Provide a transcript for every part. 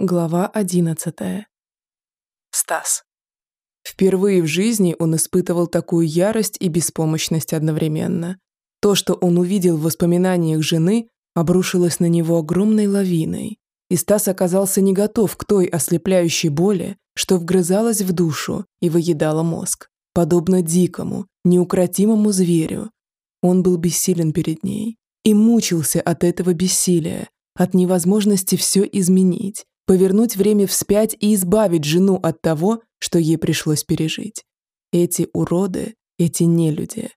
Глава одиннадцатая. Стас. Впервые в жизни он испытывал такую ярость и беспомощность одновременно. То, что он увидел в воспоминаниях жены, обрушилось на него огромной лавиной. И Стас оказался не готов к той ослепляющей боли, что вгрызалась в душу и выедала мозг. Подобно дикому, неукротимому зверю. Он был бессилен перед ней и мучился от этого бессилия, от невозможности все изменить, повернуть время вспять и избавить жену от того, что ей пришлось пережить. Эти уроды, эти нелюди.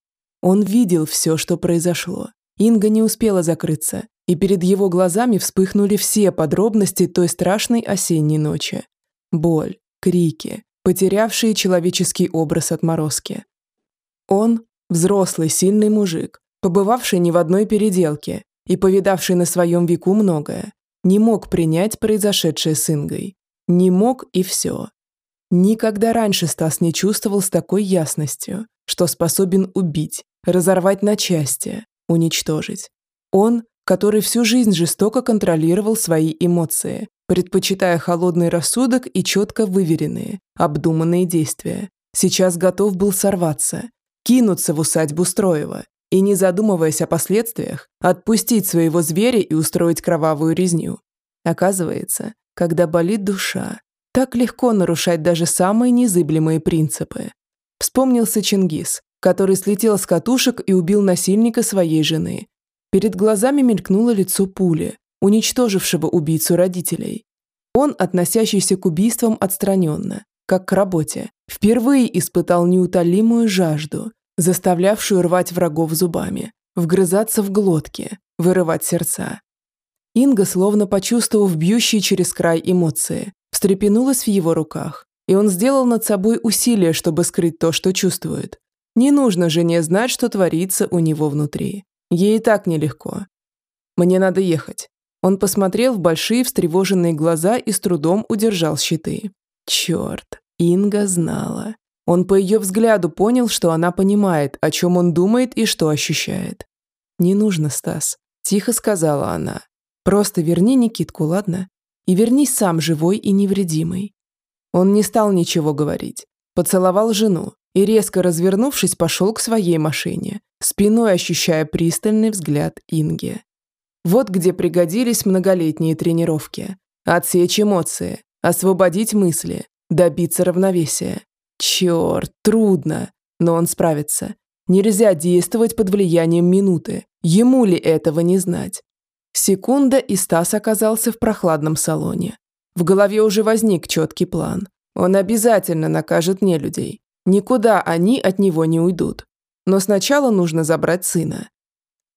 Он видел все, что произошло. Инга не успела закрыться, и перед его глазами вспыхнули все подробности той страшной осенней ночи. Боль, крики, потерявшие человеческий образ отморозки. Он – взрослый, сильный мужик, побывавший не в одной переделке и повидавший на своем веку многое, не мог принять произошедшее с Ингой. Не мог и все. Никогда раньше Стас не чувствовал с такой ясностью, что способен убить, разорвать на части, уничтожить. Он, который всю жизнь жестоко контролировал свои эмоции, предпочитая холодный рассудок и четко выверенные, обдуманные действия, сейчас готов был сорваться, кинуться в усадьбу Строева и, не задумываясь о последствиях, отпустить своего зверя и устроить кровавую резню. Оказывается, когда болит душа, так легко нарушать даже самые незыблемые принципы. Вспомнился Чингис, который слетел с катушек и убил насильника своей жены. Перед глазами мелькнуло лицо пули, уничтожившего убийцу родителей. Он, относящийся к убийствам отстраненно, как к работе, впервые испытал неутолимую жажду, заставлявшую рвать врагов зубами, вгрызаться в глотки, вырывать сердца. Инга, словно почувствовав бьющие через край эмоции, встрепенулась в его руках, и он сделал над собой усилие, чтобы скрыть то, что чувствует. Не нужно жене знать, что творится у него внутри. Ей и так нелегко. «Мне надо ехать». Он посмотрел в большие встревоженные глаза и с трудом удержал щиты. Черт, Инга знала. Он по ее взгляду понял, что она понимает, о чем он думает и что ощущает. «Не нужно, Стас», – тихо сказала она. «Просто верни Никитку, ладно? И вернись сам живой и невредимый». Он не стал ничего говорить. Поцеловал жену и, резко развернувшись, пошел к своей машине, спиной ощущая пристальный взгляд Инги. Вот где пригодились многолетние тренировки. Отсечь эмоции, освободить мысли, добиться равновесия. Черт, трудно, но он справится. Нельзя действовать под влиянием минуты. Ему ли этого не знать? Секунда, и Стас оказался в прохладном салоне. В голове уже возник четкий план. Он обязательно накажет нелюдей. Никуда они от него не уйдут. Но сначала нужно забрать сына.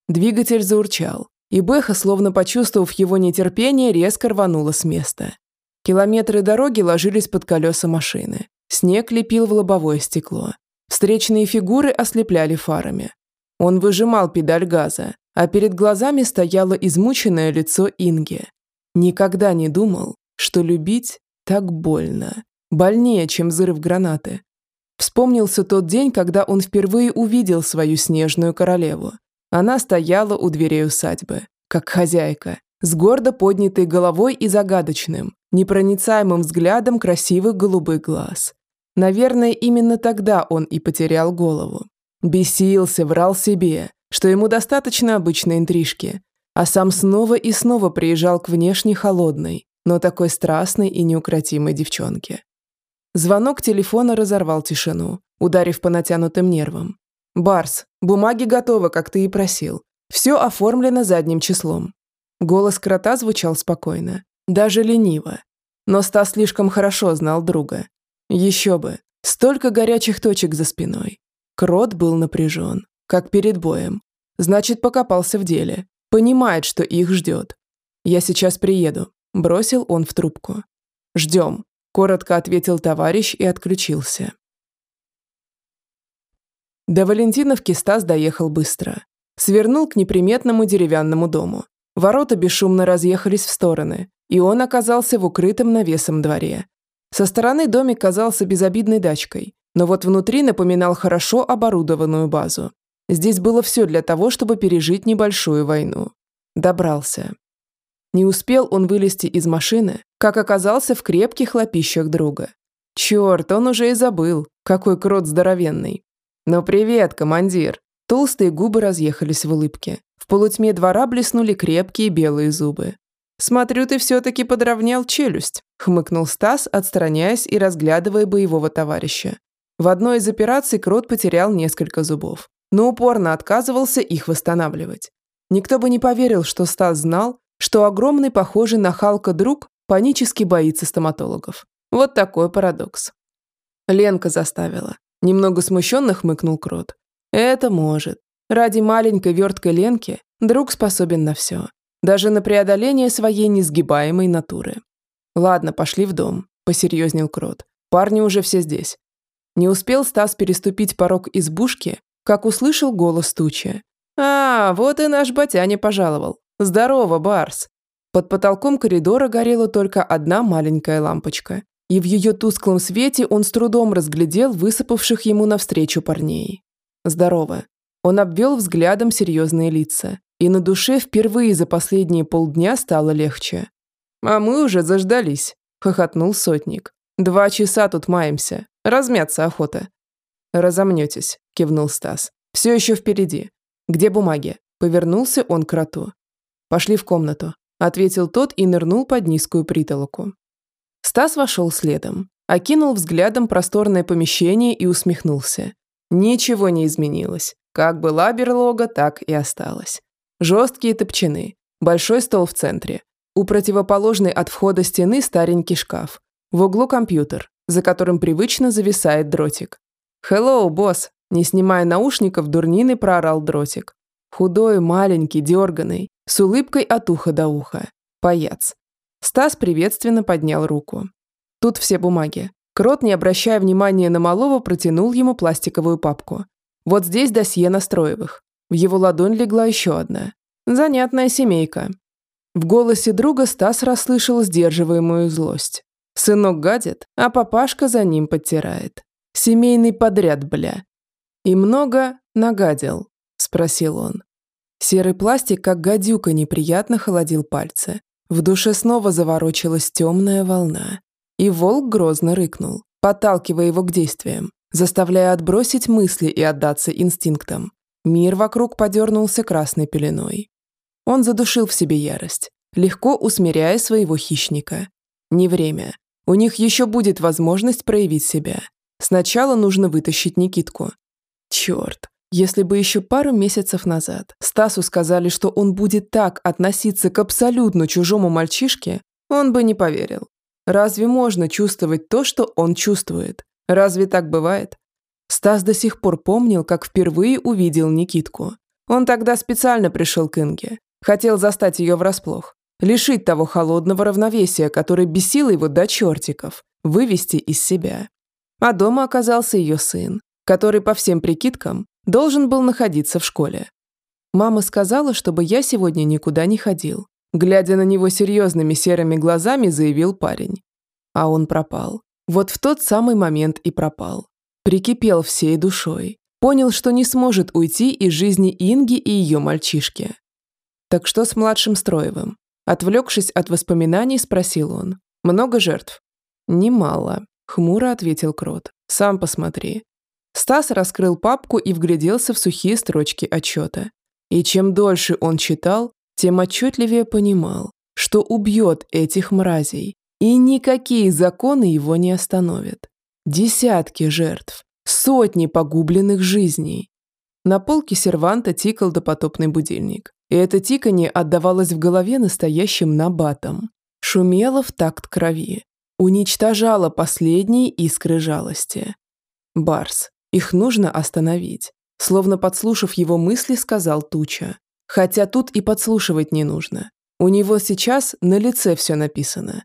Двигатель заурчал, и Бэха, словно почувствовав его нетерпение, резко рванула с места. Километры дороги ложились под колеса машины. Снег лепил в лобовое стекло. Встречные фигуры ослепляли фарами. Он выжимал педаль газа, а перед глазами стояло измученное лицо Инги. Никогда не думал, что любить так больно. Больнее, чем взрыв гранаты. Вспомнился тот день, когда он впервые увидел свою снежную королеву. Она стояла у дверей усадьбы, как хозяйка, с гордо поднятой головой и загадочным, непроницаемым взглядом красивых голубых глаз. Наверное, именно тогда он и потерял голову. Бесился, врал себе, что ему достаточно обычной интрижки, а сам снова и снова приезжал к внешне холодной, но такой страстной и неукротимой девчонке. Звонок телефона разорвал тишину, ударив по натянутым нервам. «Барс, бумаги готовы, как ты и просил. Все оформлено задним числом». Голос крота звучал спокойно, даже лениво. Но Стас слишком хорошо знал друга. Еще бы, столько горячих точек за спиной. Крот был напряжен, как перед боем. Значит, покопался в деле. Понимает, что их ждет. «Я сейчас приеду», – бросил он в трубку. «Ждем», – коротко ответил товарищ и отключился. До Валентиновки Стас доехал быстро. Свернул к неприметному деревянному дому. Ворота бесшумно разъехались в стороны, и он оказался в укрытом навесом дворе. Со стороны домик казался безобидной дачкой, но вот внутри напоминал хорошо оборудованную базу. Здесь было все для того, чтобы пережить небольшую войну. Добрался. Не успел он вылезти из машины, как оказался в крепких лапищах друга. Черт, он уже и забыл, какой крот здоровенный. «Ну привет, командир!» Толстые губы разъехались в улыбке. В полутьме двора блеснули крепкие белые зубы. «Смотрю, ты все-таки подровнял челюсть», – хмыкнул Стас, отстраняясь и разглядывая боевого товарища. В одной из операций Крот потерял несколько зубов, но упорно отказывался их восстанавливать. Никто бы не поверил, что Стас знал, что огромный, похожий на Халка друг, панически боится стоматологов. Вот такой парадокс. Ленка заставила. Немного смущенно хмыкнул Крот. Это может. Ради маленькой верткой Ленки друг способен на все. Даже на преодоление своей несгибаемой натуры. Ладно, пошли в дом, посерьезнел Крот. Парни уже все здесь. Не успел Стас переступить порог избушки, как услышал голос тучи. «А, вот и наш батяня пожаловал. Здорово, Барс!» Под потолком коридора горела только одна маленькая лампочка, и в ее тусклом свете он с трудом разглядел высыпавших ему навстречу парней. «Здорово!» Он обвел взглядом серьезные лица, и на душе впервые за последние полдня стало легче. «А мы уже заждались», – хохотнул сотник. «Два часа тут маемся. Размяться охота». «Разомнетесь», – кивнул Стас. «Все еще впереди. Где бумаги?» Повернулся он к кроту. «Пошли в комнату», – ответил тот и нырнул под низкую притолоку. Стас вошел следом, окинул взглядом просторное помещение и усмехнулся. Ничего не изменилось. Как была берлога, так и осталась. Жесткие топчаны, большой стол в центре. У противоположной от входа стены старенький шкаф. В углу компьютер, за которым привычно зависает дротик. «Хеллоу, босс!» Не снимая наушников, дурнины проорал дротик. Худой, маленький, дерганый, с улыбкой от уха до уха. Паяц. Стас приветственно поднял руку. Тут все бумаги. Крот, не обращая внимания на малого, протянул ему пластиковую папку. Вот здесь досье настроевых. В его ладонь легла еще одна. Занятная семейка. В голосе друга Стас расслышал сдерживаемую злость. Сынок гадит, а папашка за ним подтирает. Семейный подряд, бля. И много нагадил. – спросил он. Серый пластик, как гадюка, неприятно холодил пальцы. В душе снова заворочилась темная волна. И волк грозно рыкнул, подталкивая его к действиям, заставляя отбросить мысли и отдаться инстинктам. Мир вокруг подернулся красной пеленой. Он задушил в себе ярость, легко усмиряя своего хищника. Не время. У них еще будет возможность проявить себя. Сначала нужно вытащить Никитку. Черт, если бы еще пару месяцев назад Стасу сказали, что он будет так относиться к абсолютно чужому мальчишке, он бы не поверил. Разве можно чувствовать то, что он чувствует? Разве так бывает? Стас до сих пор помнил, как впервые увидел Никитку. Он тогда специально пришел к Инге. Хотел застать ее врасплох. Лишить того холодного равновесия, который бесил его до чертиков. Вывести из себя. А дома оказался ее сын, который, по всем прикидкам, должен был находиться в школе. Мама сказала, чтобы я сегодня никуда не ходил. Глядя на него серьезными серыми глазами, заявил парень. А он пропал. Вот в тот самый момент и пропал. Прикипел всей душой. Понял, что не сможет уйти из жизни Инги и ее мальчишки. Так что с младшим Строевым? Отвлекшись от воспоминаний, спросил он. Много жертв? Немало, хмуро ответил Крот. Сам посмотри. Стас раскрыл папку и вгляделся в сухие строчки отчета. И чем дольше он читал, тем отчетливее понимал, что убьет этих мразей, и никакие законы его не остановят. Десятки жертв, сотни погубленных жизней. На полке серванта тикал допотопный будильник, и это тиканье отдавалось в голове настоящим набатом. Шумело в такт крови, уничтожало последние искры жалости. Барс, их нужно остановить. Словно подслушав его мысли, сказал Туча. Хотя тут и подслушивать не нужно. У него сейчас на лице все написано.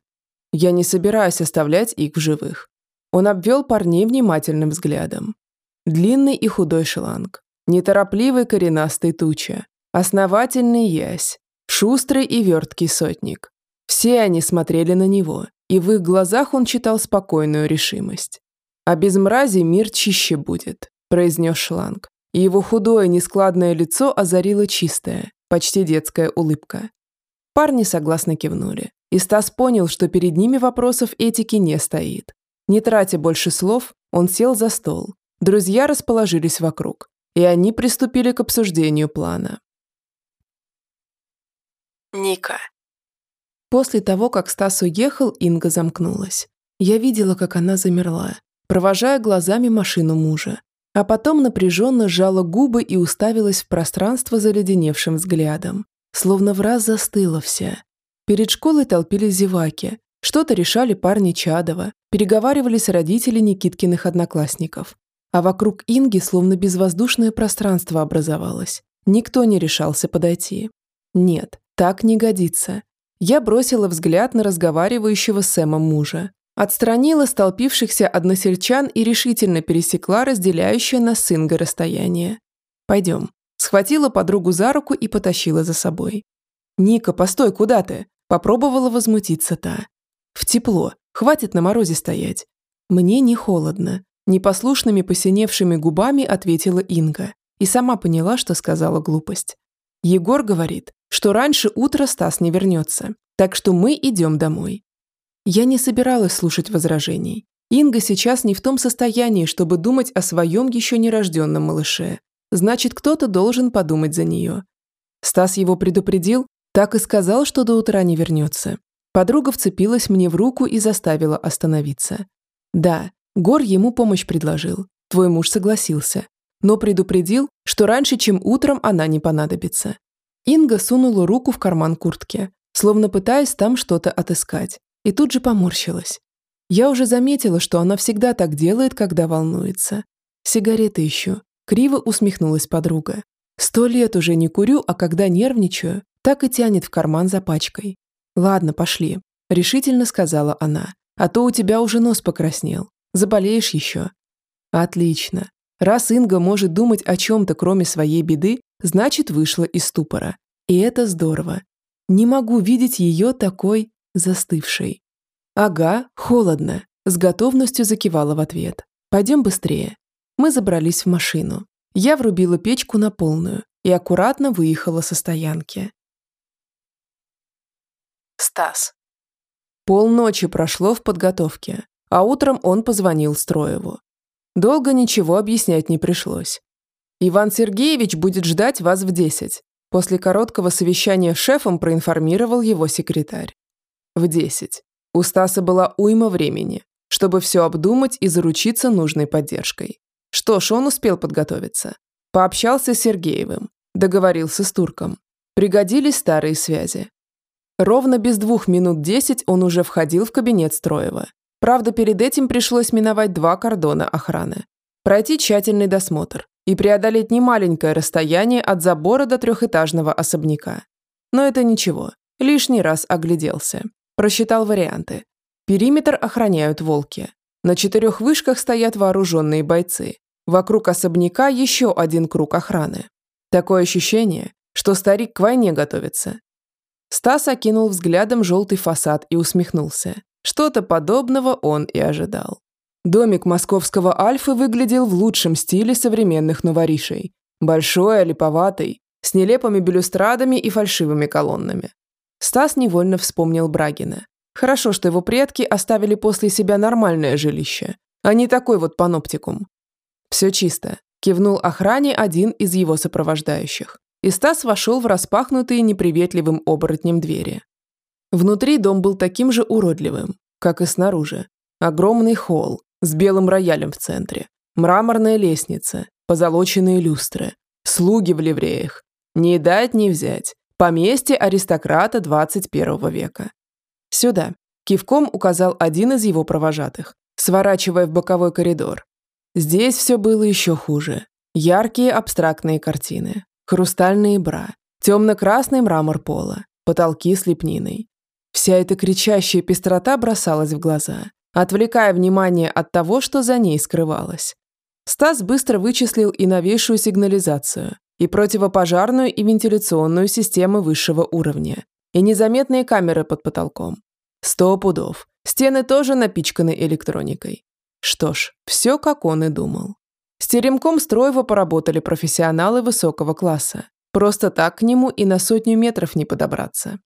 Я не собираюсь оставлять их в живых. Он обвел парней внимательным взглядом. Длинный и худой шланг, неторопливый коренастый туча, основательный ясь, шустрый и верткий сотник. Все они смотрели на него, и в их глазах он читал спокойную решимость. «А без мрази мир чище будет», – произнес Шланг. И его худое, нескладное лицо озарила чистая, почти детская улыбка. Парни согласно кивнули. И Стас понял, что перед ними вопросов этики не стоит. Не тратя больше слов, он сел за стол. Друзья расположились вокруг, и они приступили к обсуждению плана. Ника. После того, как Стас уехал, Инга замкнулась. Я видела, как она замерла, провожая глазами машину мужа, а потом напряженно сжала губы и уставилась в пространство заледеневшим взглядом, словно в раз застыла вся. Перед школой толпились зеваки, что-то решали парни Чадова, переговаривались родители Никиткиных одноклассников. А вокруг Инги словно безвоздушное пространство образовалось. Никто не решался подойти. Нет, так не годится. Я бросила взгляд на разговаривающего с Сэмом мужа. Отстранила столпившихся односельчан и решительно пересекла разделяющее нас с Ингой расстояние. «Пойдем». Схватила подругу за руку и потащила за собой. «Ника, постой, куда ты?» Попробовала возмутиться та. «В тепло. Хватит на морозе стоять». «Мне не холодно», непослушными посиневшими губами ответила Инга и сама поняла, что сказала глупость. Егор говорит, что раньше утра Стас не вернется, так что мы идем домой. Я не собиралась слушать возражений. Инга сейчас не в том состоянии, чтобы думать о своем еще нерожденном малыше. Значит, кто-то должен подумать за нее. Стас его предупредил, так и сказал, что до утра не вернется. Подруга вцепилась мне в руку и заставила остановиться. Да, Гор ему помощь предложил. Твой муж согласился. Но предупредил, что раньше, чем утром, она не понадобится. Инга сунула руку в карман куртки, словно пытаясь там что-то отыскать, и тут же поморщилась. Я уже заметила, что она всегда так делает, когда волнуется. Сигареты ищу. Криво усмехнулась подруга. Сто лет уже не курю, а когда нервничаю, так и тянет в карман за пачкой. «Ладно, пошли», – решительно сказала она. «А то у тебя уже нос покраснел. Заболеешь еще». «Отлично. Раз Инга может думать о чем-то, кроме своей беды, значит, вышла из ступора. И это здорово. Не могу видеть ее такой застывшей. «Ага, холодно», – с готовностью закивала в ответ. «Пойдем быстрее». Мы забрались в машину. Я врубила печку на полную и аккуратно выехала со стоянки. Стас. Полночи прошло в подготовке, а утром он позвонил Строеву. Долго ничего объяснять не пришлось. «Иван Сергеевич будет ждать вас в десять. После короткого совещания с шефом проинформировал его секретарь. В десять. У Стаса была уйма времени, чтобы все обдумать и заручиться нужной поддержкой. Что ж, он успел подготовиться. Пообщался с Сергеевым, договорился с Турком. Пригодились старые связи. Ровно без двух минут десять он уже входил в кабинет Строева. Правда, перед этим пришлось миновать два кордона охраны. Пройти тщательный досмотр и преодолеть немаленькое расстояние от забора до трехэтажного особняка. Но это ничего, лишний раз огляделся. Просчитал варианты. Периметр охраняют волки. На четырех вышках стоят вооруженные бойцы. Вокруг особняка еще один круг охраны. Такое ощущение, что старик к войне готовится. Стас окинул взглядом желтый фасад и усмехнулся. Что-то подобного он и ожидал. Домик московского Альфы выглядел в лучшем стиле современных новоришей. Большой, олиповатый, с нелепыми балюстрадами и фальшивыми колоннами. Стас невольно вспомнил Брагина. Хорошо, что его предки оставили после себя нормальное жилище, а не такой вот паноптикум. «Все чисто», – кивнул охране один из его сопровождающих и Стас вошел в распахнутые неприветливым оборотнем двери. Внутри дом был таким же уродливым, как и снаружи. Огромный холл с белым роялем в центре, мраморная лестница, позолоченные люстры, слуги в ливреях. Не дать, не взять. Поместье аристократа 21 века. Сюда. Кивком указал один из его провожатых, сворачивая в боковой коридор. Здесь все было еще хуже. Яркие абстрактные картины, хрустальные бра, темно-красный мрамор пола, потолки с лепниной. Вся эта кричащая пестрота бросалась в глаза, отвлекая внимание от того, что за ней скрывалось. Стас быстро вычислил и новейшую сигнализацию, и противопожарную и вентиляционную системы высшего уровня, и незаметные камеры под потолком. Сто пудов. Стены тоже напичканы электроникой. Что ж, все как он и думал. С теремком Строева поработали профессионалы высокого класса. Просто так к нему и на сотню метров не подобраться.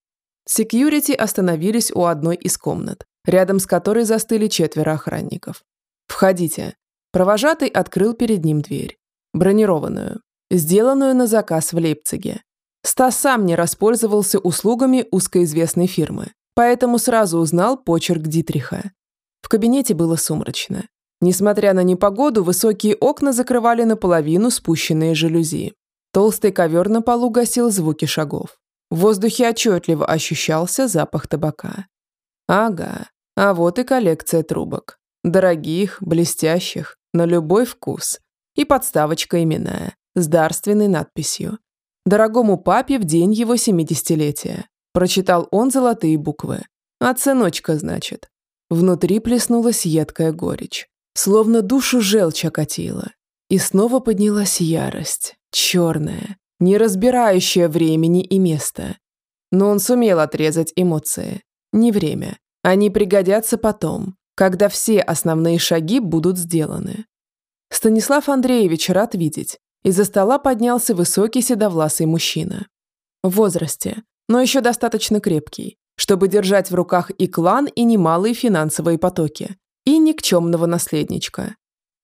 Секьюрити остановились у одной из комнат, рядом с которой застыли четверо охранников. «Входите». Провожатый открыл перед ним дверь. Бронированную, сделанную на заказ в Лейпциге. Стас сам не распользовался услугами узкоизвестной фирмы, поэтому сразу узнал почерк Дитриха. В кабинете было сумрачно. Несмотря на непогоду, высокие окна закрывали наполовину спущенные жалюзи. Толстый ковер на полу гасил звуки шагов. В воздухе отчетливо ощущался запах табака. Ага, а вот и коллекция трубок. Дорогих, блестящих, на любой вкус. И подставочка именная, с дарственной надписью. «Дорогому папе в день его семидесятилетия». Прочитал он золотые буквы. А сыночка, значит. Внутри плеснулась едкая горечь. Словно душу желчь окатила. И снова поднялась ярость. Черная, не разбирающая времени и места. Но он сумел отрезать эмоции. Не время. Они пригодятся потом, когда все основные шаги будут сделаны. Станислав Андреевич рад видеть. Из-за стола поднялся высокий седовласый мужчина. В возрасте, но еще достаточно крепкий, чтобы держать в руках и клан, и немалые финансовые потоки, и никчемного наследничка.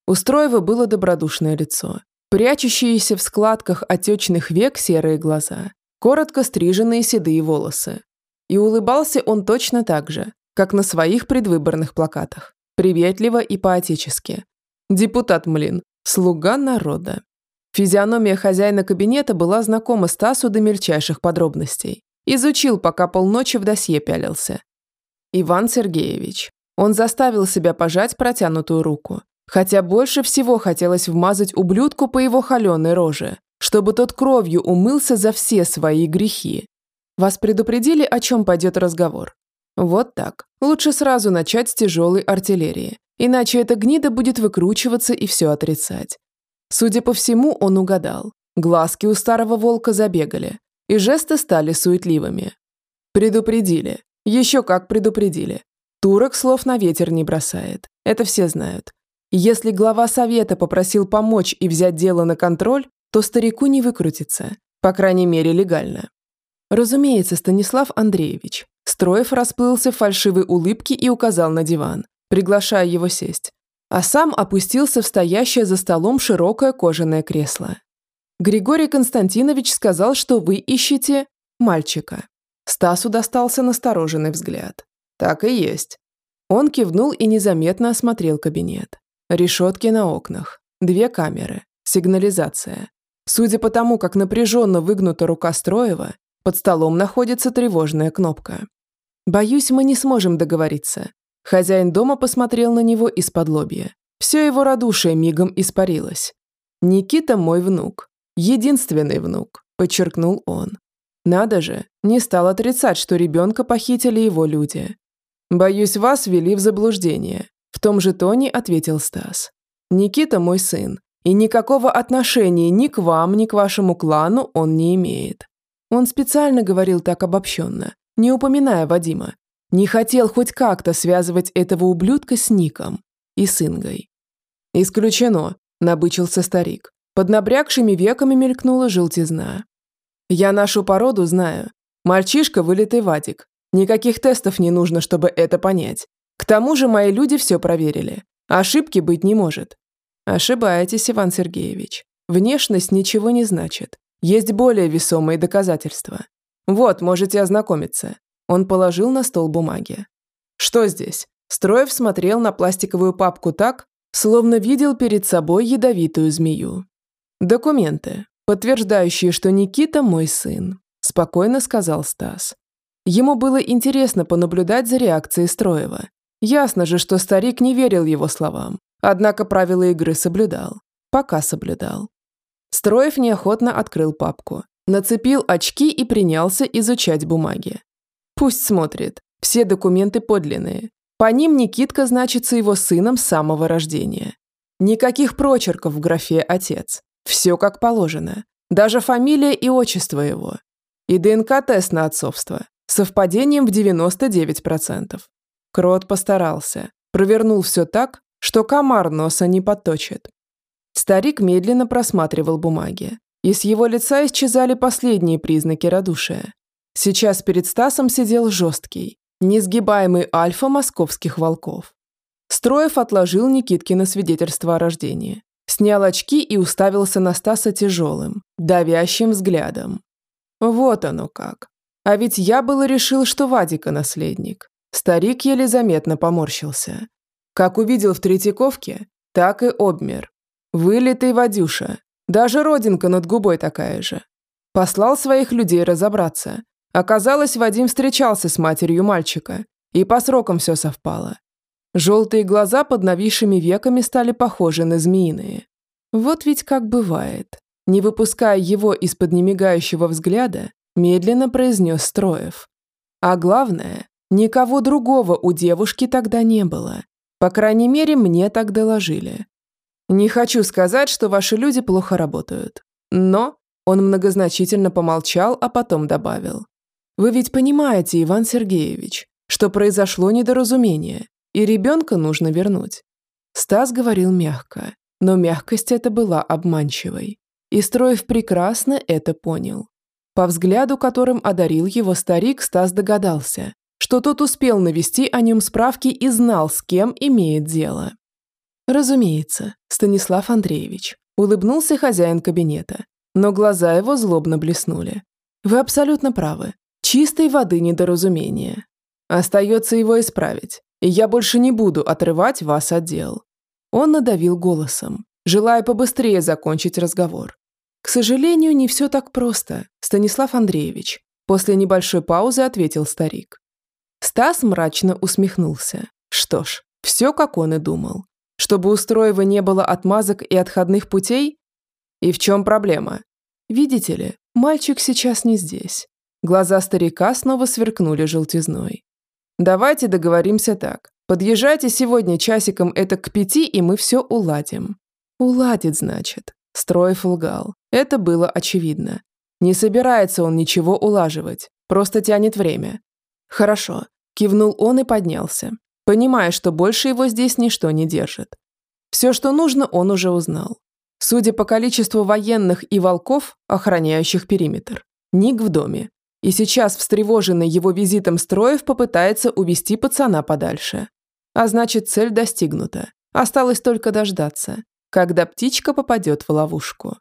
У Строева было добродушное лицо, прячущиеся в складках отечных век серые глаза, коротко стриженные седые волосы. И улыбался он точно так же, как на своих предвыборных плакатах, приветливо и поотечески. Депутат Млин, слуга народа. Физиономия хозяина кабинета была знакома Стасу до мельчайших подробностей. Изучил, пока полночи в досье пялился. Иван Сергеевич. Он заставил себя пожать протянутую руку. Хотя больше всего хотелось вмазать ублюдку по его холеной роже, чтобы тот кровью умылся за все свои грехи. Вас предупредили, о чем пойдет разговор? Вот так. Лучше сразу начать с тяжелой артиллерии, иначе эта гнида будет выкручиваться и все отрицать. Судя по всему, он угадал. Глазки у старого волка забегали, и жесты стали суетливыми. Предупредили. Еще как предупредили. Турок слов на ветер не бросает. Это все знают. Если глава совета попросил помочь и взять дело на контроль, то старику не выкрутится. По крайней мере, легально. Разумеется, Станислав Андреевич. Строев расплылся в фальшивой улыбке и указал на диван, приглашая его сесть. А сам опустился в стоящее за столом широкое кожаное кресло. Григорий Константинович сказал, что вы ищете мальчика. Стасу достался настороженный взгляд. Так и есть. Он кивнул и незаметно осмотрел кабинет. Решетки на окнах, две камеры, сигнализация. Судя по тому, как напряженно выгнута рука Строева, под столом находится тревожная кнопка. «Боюсь, мы не сможем договориться». Хозяин дома посмотрел на него из-под лобья. Все его радушие мигом испарилось. «Никита мой внук. Единственный внук», – подчеркнул он. Надо же, не стал отрицать, что ребенка похитили его люди. «Боюсь, вас ввели в заблуждение», – в том же тоне ответил Стас. «Никита мой сын, и никакого отношения ни к вам, ни к вашему клану он не имеет». Он специально говорил так обобщенно, не упоминая Вадима. Не хотел хоть как-то связывать этого ублюдка с Ником и с Ингой. «Исключено», – набычился старик. Под набрякшими веками мелькнула желтизна. «Я нашу породу знаю. Мальчишка – вылитый Вадик. Никаких тестов не нужно, чтобы это понять. К тому же мои люди все проверили. Ошибки быть не может». «Ошибаетесь, Иван Сергеевич. Внешность ничего не значит. Есть более весомые доказательства. Вот, можете ознакомиться». Он положил на стол бумаги. «Что здесь?» Строев смотрел на пластиковую папку так, словно видел перед собой ядовитую змею. «Документы, подтверждающие, что Никита мой сын», – спокойно сказал Стас. Ему было интересно понаблюдать за реакцией Строева. Ясно же, что старик не верил его словам, однако правила игры соблюдал. Пока соблюдал. Строев неохотно открыл папку, нацепил очки и принялся изучать бумаги. Пусть смотрит, все документы подлинные. По ним Никитка значится его сыном с самого рождения. Никаких прочерков в графе «отец». Все как положено. Даже фамилия и отчество его. И ДНК-тест на отцовство. Совпадением в 99%. Крот постарался. Провернул все так, что комар носа не подточит. Старик медленно просматривал бумаги. И с его лица исчезали последние признаки радушия. Сейчас перед Стасом сидел жесткий, несгибаемый альфа московских волков. Строев отложил Никиткино свидетельство о рождении, снял очки и уставился на Стаса тяжелым, давящим взглядом. Вот оно как. А ведь я было решил, что Вадика наследник. Старик еле заметно поморщился. Как увидел в Третьяковке, так и обмер. Вылитый Вадюша. Даже родинка над губой такая же. Послал своих людей разобраться. Оказалось, Вадим встречался с матерью мальчика. И по срокам все совпало. Желтые глаза под нависшими веками стали похожи на змеиные. Вот ведь как бывает. Не выпуская его из-под немигающего взгляда, медленно произнес Строев. А главное, никого другого у девушки тогда не было. По крайней мере, мне так доложили. Не хочу сказать, что ваши люди плохо работают. Но он многозначительно помолчал, а потом добавил. Вы ведь понимаете, Иван Сергеевич, что произошло недоразумение, и ребенка нужно вернуть. Стас говорил мягко, но мягкость эта была обманчивой. И Строев прекрасно это понял. По взгляду, которым одарил его старик, Стас догадался, что тот успел навести о нем справки и знал, с кем имеет дело. Разумеется, Станислав Андреевич. Улыбнулся хозяин кабинета, но глаза его злобно блеснули. Вы абсолютно правы. Чистой воды недоразумение. Остается его исправить, и я больше не буду отрывать вас от дел. Он надавил голосом, желая побыстрее закончить разговор. К сожалению, не все так просто, Станислав Андреевич. После небольшой паузы ответил старик. Стас мрачно усмехнулся. Что ж, все как он и думал. Чтобы у Строева не было отмазок и отходных путей? И в чем проблема? Видите ли, мальчик сейчас не здесь. Глаза старика снова сверкнули желтизной. Давайте договоримся так. Подъезжайте сегодня часиком это к пяти, и мы все уладим. Уладит, значит. Строев лгал. Это было очевидно. Не собирается он ничего улаживать, просто тянет время. «Хорошо», – кивнул он и поднялся, понимая, что больше его здесь ничто не держит. Все, что нужно, он уже узнал. Судя по количеству военных и волков, охраняющих периметр, Ник в доме. И сейчас, встревоженный его визитом Строев, попытается увести пацана подальше. А значит, цель достигнута. Осталось только дождаться, когда птичка попадет в ловушку.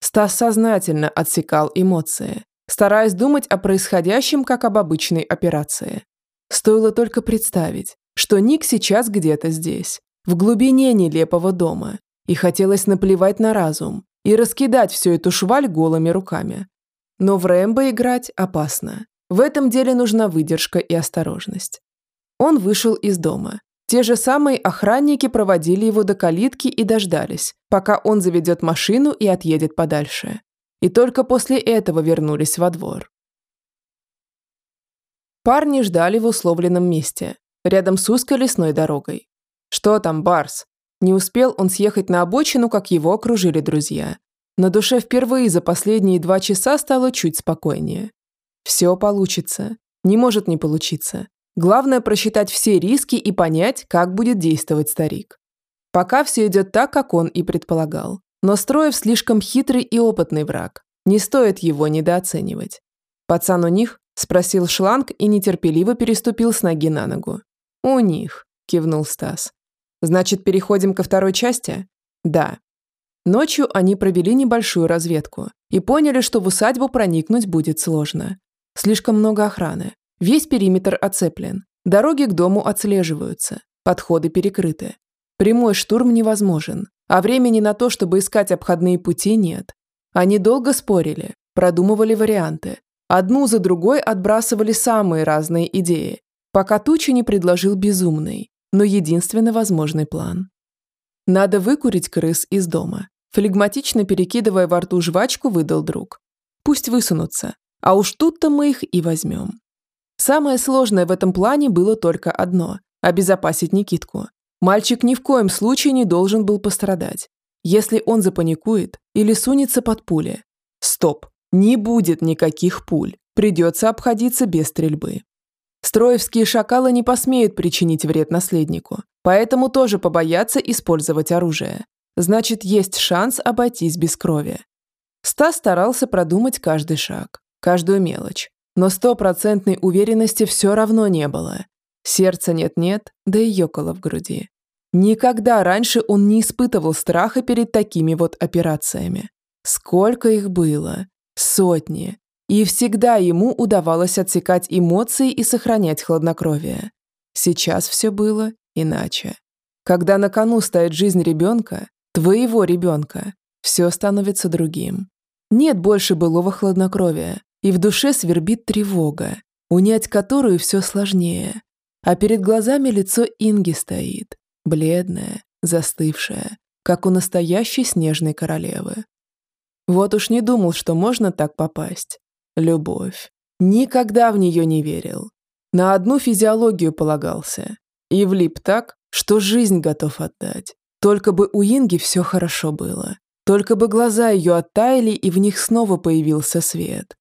Стас сознательно отсекал эмоции, стараясь думать о происходящем как об обычной операции. Стоило только представить, что Ник сейчас где-то здесь, в глубине нелепого дома, и хотелось наплевать на разум и раскидать всю эту шваль голыми руками. Но в Рэмбо играть опасно. В этом деле нужна выдержка и осторожность. Он вышел из дома. Те же самые охранники проводили его до калитки и дождались, пока он заведет машину и отъедет подальше и только после этого вернулись во двор. Парни ждали в условленном месте, рядом с узкой лесной дорогой. «Что там, Барс?» Не успел он съехать на обочину, как его окружили друзья. На душе впервые за последние два часа стало чуть спокойнее. Все получится. Не может не получиться. Главное просчитать все риски и понять, как будет действовать старик. Пока все идет так, как он и предполагал. Но Строев слишком хитрый и опытный враг. Не стоит его недооценивать. «Пацан у них?» – спросил Шланг и нетерпеливо переступил с ноги на ногу. «У них», – кивнул Стас. «Значит, переходим ко второй части?» «Да». Ночью они провели небольшую разведку и поняли, что в усадьбу проникнуть будет сложно. Слишком много охраны. Весь периметр оцеплен. Дороги к дому отслеживаются. Подходы перекрыты. Прямой штурм невозможен, а времени на то, чтобы искать обходные пути, нет. Они долго спорили, продумывали варианты. Одну за другой отбрасывали самые разные идеи, пока Тучи не предложил безумный, но единственно возможный план. Надо выкурить крыс из дома. Флегматично перекидывая во рту жвачку, выдал друг. Пусть высунутся, а уж тут-то мы их и возьмем. Самое сложное в этом плане было только одно – обезопасить Никитку. Мальчик ни в коем случае не должен был пострадать. Если он запаникует или сунется под пули. Стоп, не будет никаких пуль. Придется обходиться без стрельбы. Строевские шакалы не посмеют причинить вред наследнику, поэтому тоже побоятся использовать оружие. Значит, есть шанс обойтись без крови. Стас старался продумать каждый шаг, каждую мелочь. но стопроцентной уверенности все равно не было. Сердца нет-нет, да и ёкало в груди. Никогда раньше он не испытывал страха перед такими вот операциями. Сколько их было? Сотни. И всегда ему удавалось отсекать эмоции и сохранять хладнокровие. Сейчас все было иначе. Когда на кону стоит жизнь ребенка, твоего ребенка, все становится другим. Нет больше былого хладнокровия, и в душе свербит тревога, унять которую все сложнее. А перед глазами лицо Инги стоит, бледное, застывшее, как у настоящей снежной королевы. Вот уж не думал, что можно так попасть. Любовь. Никогда в нее не верил. На одну физиологию полагался. И влип так, что жизнь готов отдать. Только бы у Инги все хорошо было. Только бы глаза ее оттаяли, и в них снова появился свет.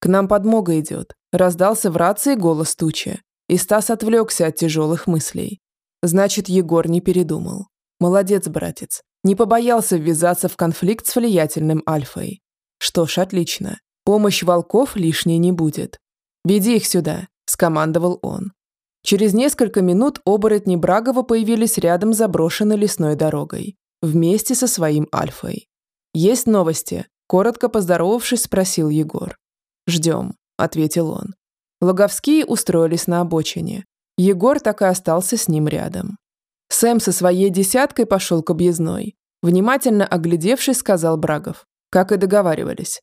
«К нам подмога идет», – раздался в рации голос тучи. И Стас отвлекся от тяжелых мыслей. Значит, Егор не передумал. Молодец, братец. Не побоялся ввязаться в конфликт с влиятельным Альфой. Что ж, отлично. Помощь волков лишней не будет. «Веди их сюда», – скомандовал он. Через несколько минут оборотни Брагова появились рядом с заброшенной лесной дорогой, вместе со своим Альфой. «Есть новости?» – коротко поздоровавшись, спросил Егор. «Ждем», – ответил он. Логовские устроились на обочине. Егор так и остался с ним рядом. Сэм со своей десяткой пошел к объездной. Внимательно оглядевшись, сказал Брагов. Как и договаривались.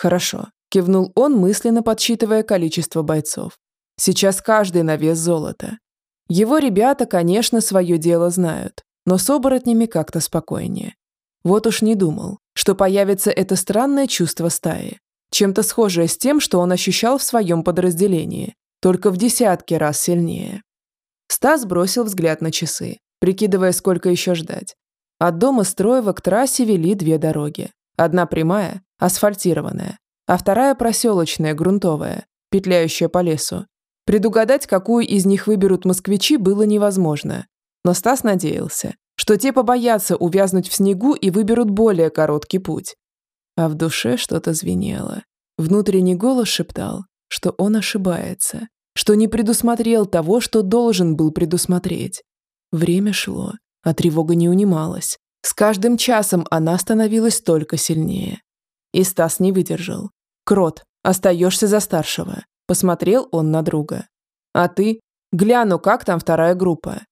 «Хорошо», – кивнул он, мысленно подсчитывая количество бойцов. «Сейчас каждый на вес золота. Его ребята, конечно, свое дело знают, но с оборотнями как-то спокойнее. Вот уж не думал, что появится это странное чувство стаи, чем-то схожее с тем, что он ощущал в своем подразделении, только в десятки раз сильнее. Стас бросил взгляд на часы, прикидывая, сколько еще ждать. От дома Строева к трассе вели две дороги. Одна прямая, асфальтированная, а вторая проселочная, грунтовая, петляющая по лесу. Предугадать, какую из них выберут москвичи, было невозможно. Но Стас надеялся, что те побоятся увязнуть в снегу и выберут более короткий путь. А в душе что-то звенело. Внутренний голос шептал, что он ошибается, что не предусмотрел того, что должен был предусмотреть. Время шло, а тревога не унималась. С каждым часом она становилась только сильнее. И Стас не выдержал. «Крот, остаешься за старшего», – посмотрел он на друга. «А ты? Гляну, как там вторая группа».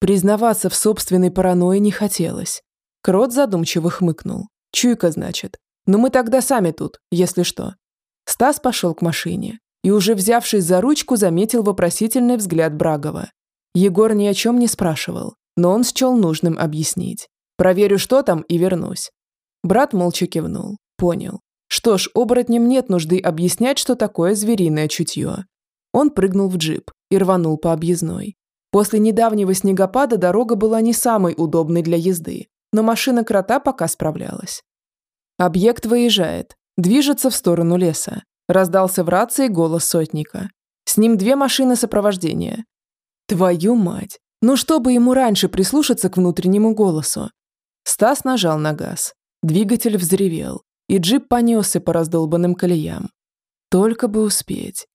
Признаваться в собственной паранойи не хотелось. Крот задумчиво хмыкнул. «Чуйка, значит. Но мы тогда сами тут, если что». Стас пошел к машине и, уже взявшись за ручку, заметил вопросительный взгляд Брагова. Егор ни о чем не спрашивал, но он счел нужным объяснить. «Проверю, что там, и вернусь». Брат молча кивнул. Понял. Что ж, оборотням нет нужды объяснять, что такое звериное чутье. Он прыгнул в джип и рванул по объездной. После недавнего снегопада дорога была не самой удобной для езды, но машина крота пока справлялась. Объект выезжает, движется в сторону леса. Раздался в рации голос сотника. С ним две машины сопровождения. Твою мать! Ну чтобы ему раньше прислушаться к внутреннему голосу. Стас нажал на газ. Двигатель взревел, и джип понесся по раздолбанным колеям. Только бы успеть.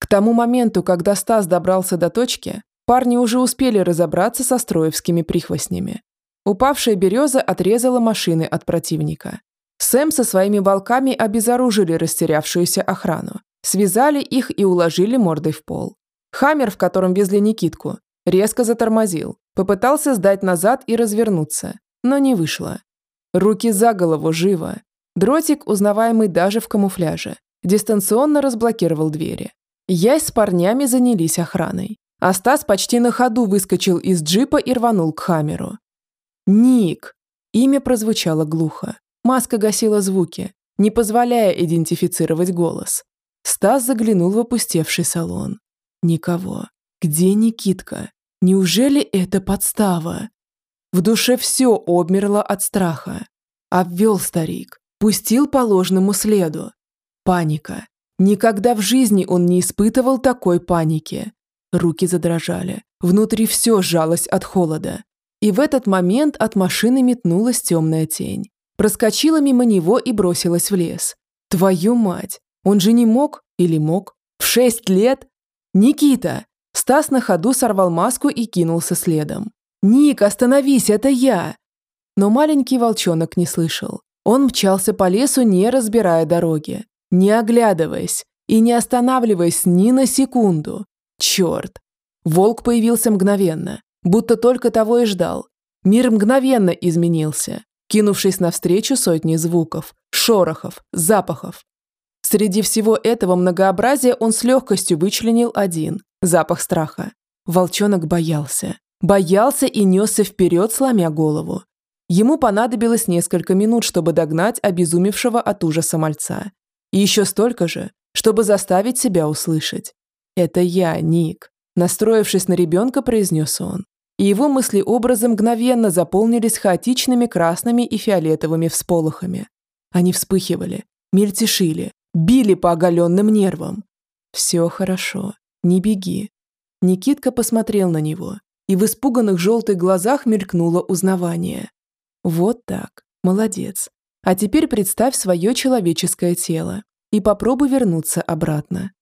К тому моменту, когда Стас добрался до точки, парни уже успели разобраться со строевскими прихвостнями. Упавшая береза отрезала машины от противника. Сэм со своими волками обезоружили растерявшуюся охрану, связали их и уложили мордой в пол. Хаммер, в котором везли Никитку, резко затормозил, попытался сдать назад и развернуться, но не вышло. Руки за голову, живо. Дротик, узнаваемый даже в камуфляже, дистанционно разблокировал двери. Ясь с парнями занялись охраной. А Стас почти на ходу выскочил из джипа и рванул к Хамеру. «Ник!» Имя прозвучало глухо. Маска гасила звуки, не позволяя идентифицировать голос. Стас заглянул в опустевший салон. Никого. Где Никитка? Неужели это подстава? В душе все обмерло от страха. Обвел старик. Пустил по ложному следу. Паника. Никогда в жизни он не испытывал такой паники. Руки задрожали. Внутри все сжалось от холода. И в этот момент от машины метнулась темная тень. Проскочила мимо него и бросилась в лес. Твою мать! Он же не мог или мог? В шесть лет? Никита! Стас на ходу сорвал маску и кинулся следом. «Ник, остановись, это я!» Но маленький волчонок не слышал. Он мчался по лесу, не разбирая дороги, не оглядываясь и не останавливаясь ни на секунду. Черт! Волк появился мгновенно, будто только того и ждал. Мир мгновенно изменился, кинувшись навстречу сотни звуков, шорохов, запахов. Среди всего этого многообразия он с легкостью вычленил один – запах страха. Волчонок боялся. Боялся и несся вперед, сломя голову. Ему понадобилось несколько минут, чтобы догнать обезумевшего от ужаса мальца. И еще столько же, чтобы заставить себя услышать. «Это я, Ник», – настроившись на ребенка, произнес он и его мысли-образы мгновенно заполнились хаотичными красными и фиолетовыми всполохами. Они вспыхивали, мельтешили, били по оголенным нервам. «Все хорошо, не беги». Никитка посмотрел на него, и в испуганных желтых глазах мелькнуло узнавание. «Вот так, молодец. А теперь представь свое человеческое тело и попробуй вернуться обратно».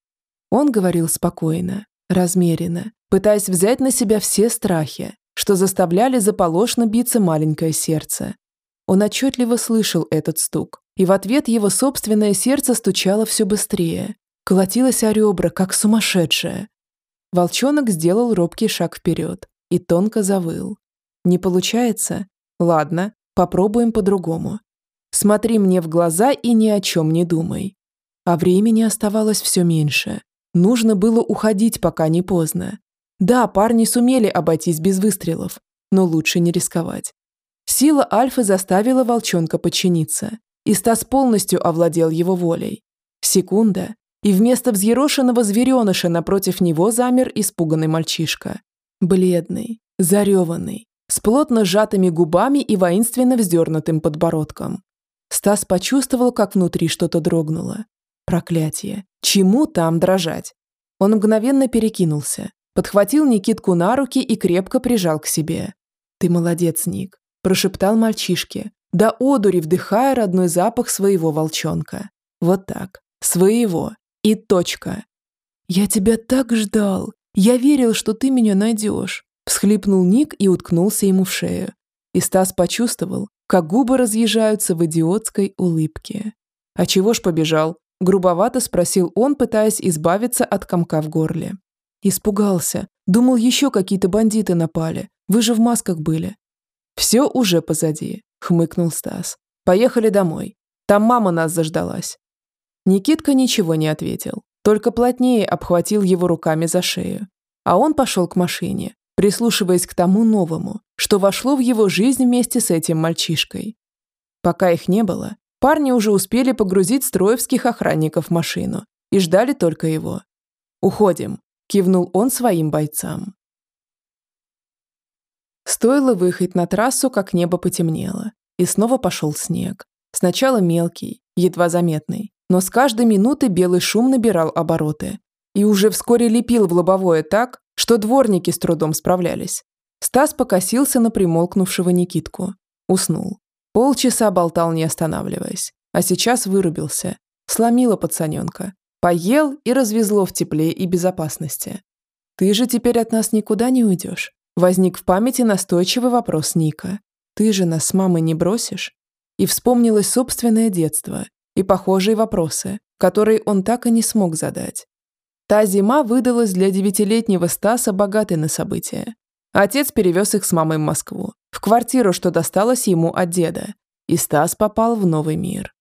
Он говорил спокойно, размеренно, пытаясь взять на себя все страхи, что заставляли заполошно биться маленькое сердце. Он отчетливо слышал этот стук, и в ответ его собственное сердце стучало все быстрее, колотилось о ребра, как сумасшедшее. Волчонок сделал робкий шаг вперед и тонко завыл. «Не получается? Ладно, попробуем по-другому. Смотри мне в глаза и ни о чем не думай». А времени оставалось все меньше. Нужно было уходить, пока не поздно. Да, парни сумели обойтись без выстрелов, но лучше не рисковать. Сила Альфы заставила волчонка подчиниться, и Стас полностью овладел его волей. Секунда, и вместо взъерошенного звереныша напротив него замер испуганный мальчишка. Бледный, зареванный, с плотно сжатыми губами и воинственно вздернутым подбородком. Стас почувствовал, как внутри что-то дрогнуло. Проклятие. Чему там дрожать? Он мгновенно перекинулся, подхватил Никитку на руки и крепко прижал к себе. «Ты молодец, Ник», – прошептал мальчишке, до одури вдыхая родной запах своего волчонка. Вот так. Своего. И точка. «Я тебя так ждал. Я верил, что ты меня найдешь», – всхлипнул Ник и уткнулся ему в шею. И Стас почувствовал, как губы разъезжаются в идиотской улыбке. «А чего ж побежал?» – грубовато спросил он, пытаясь избавиться от комка в горле. Испугался. Думал, еще какие-то бандиты напали. Вы же в масках были. Все уже позади, хмыкнул Стас. Поехали домой. Там мама нас заждалась. Никитка ничего не ответил, только плотнее обхватил его руками за шею. А он пошел к машине, прислушиваясь к тому новому, что вошло в его жизнь вместе с этим мальчишкой. Пока их не было, парни уже успели погрузить строевских охранников в машину и ждали только его. «Уходим», кивнул он своим бойцам. Стоило выехать на трассу, как небо потемнело, и снова пошел снег. Сначала мелкий, едва заметный, но с каждой минуты белый шум набирал обороты и уже вскоре лепил в лобовое так, что дворники с трудом справлялись. Стас покосился на примолкнувшего Никитку. Уснул. Полчаса болтал, не останавливаясь. А сейчас вырубился. Сломила пацаненка. Поел и развезло в тепле и безопасности. «Ты же теперь от нас никуда не уйдешь?» Возник в памяти настойчивый вопрос Ника. «Ты же нас с мамой не бросишь?» И вспомнилось собственное детство и похожие вопросы, которые он так и не смог задать. Та зима выдалась для девятилетнего Стаса богатой на события. Отец перевез их с мамой в Москву, в квартиру, что досталось ему от деда, и Стас попал в новый мир.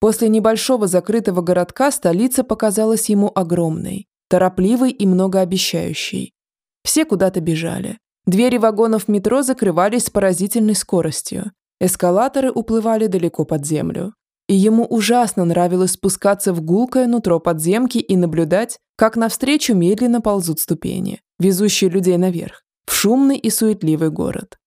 После небольшого закрытого городка столица показалась ему огромной, торопливой и многообещающей. Все куда-то бежали. Двери вагонов метро закрывались с поразительной скоростью. Эскалаторы уплывали далеко под землю. И ему ужасно нравилось спускаться в гулкое нутро подземки и наблюдать, как навстречу медленно ползут ступени, везущие людей наверх, в шумный и суетливый город.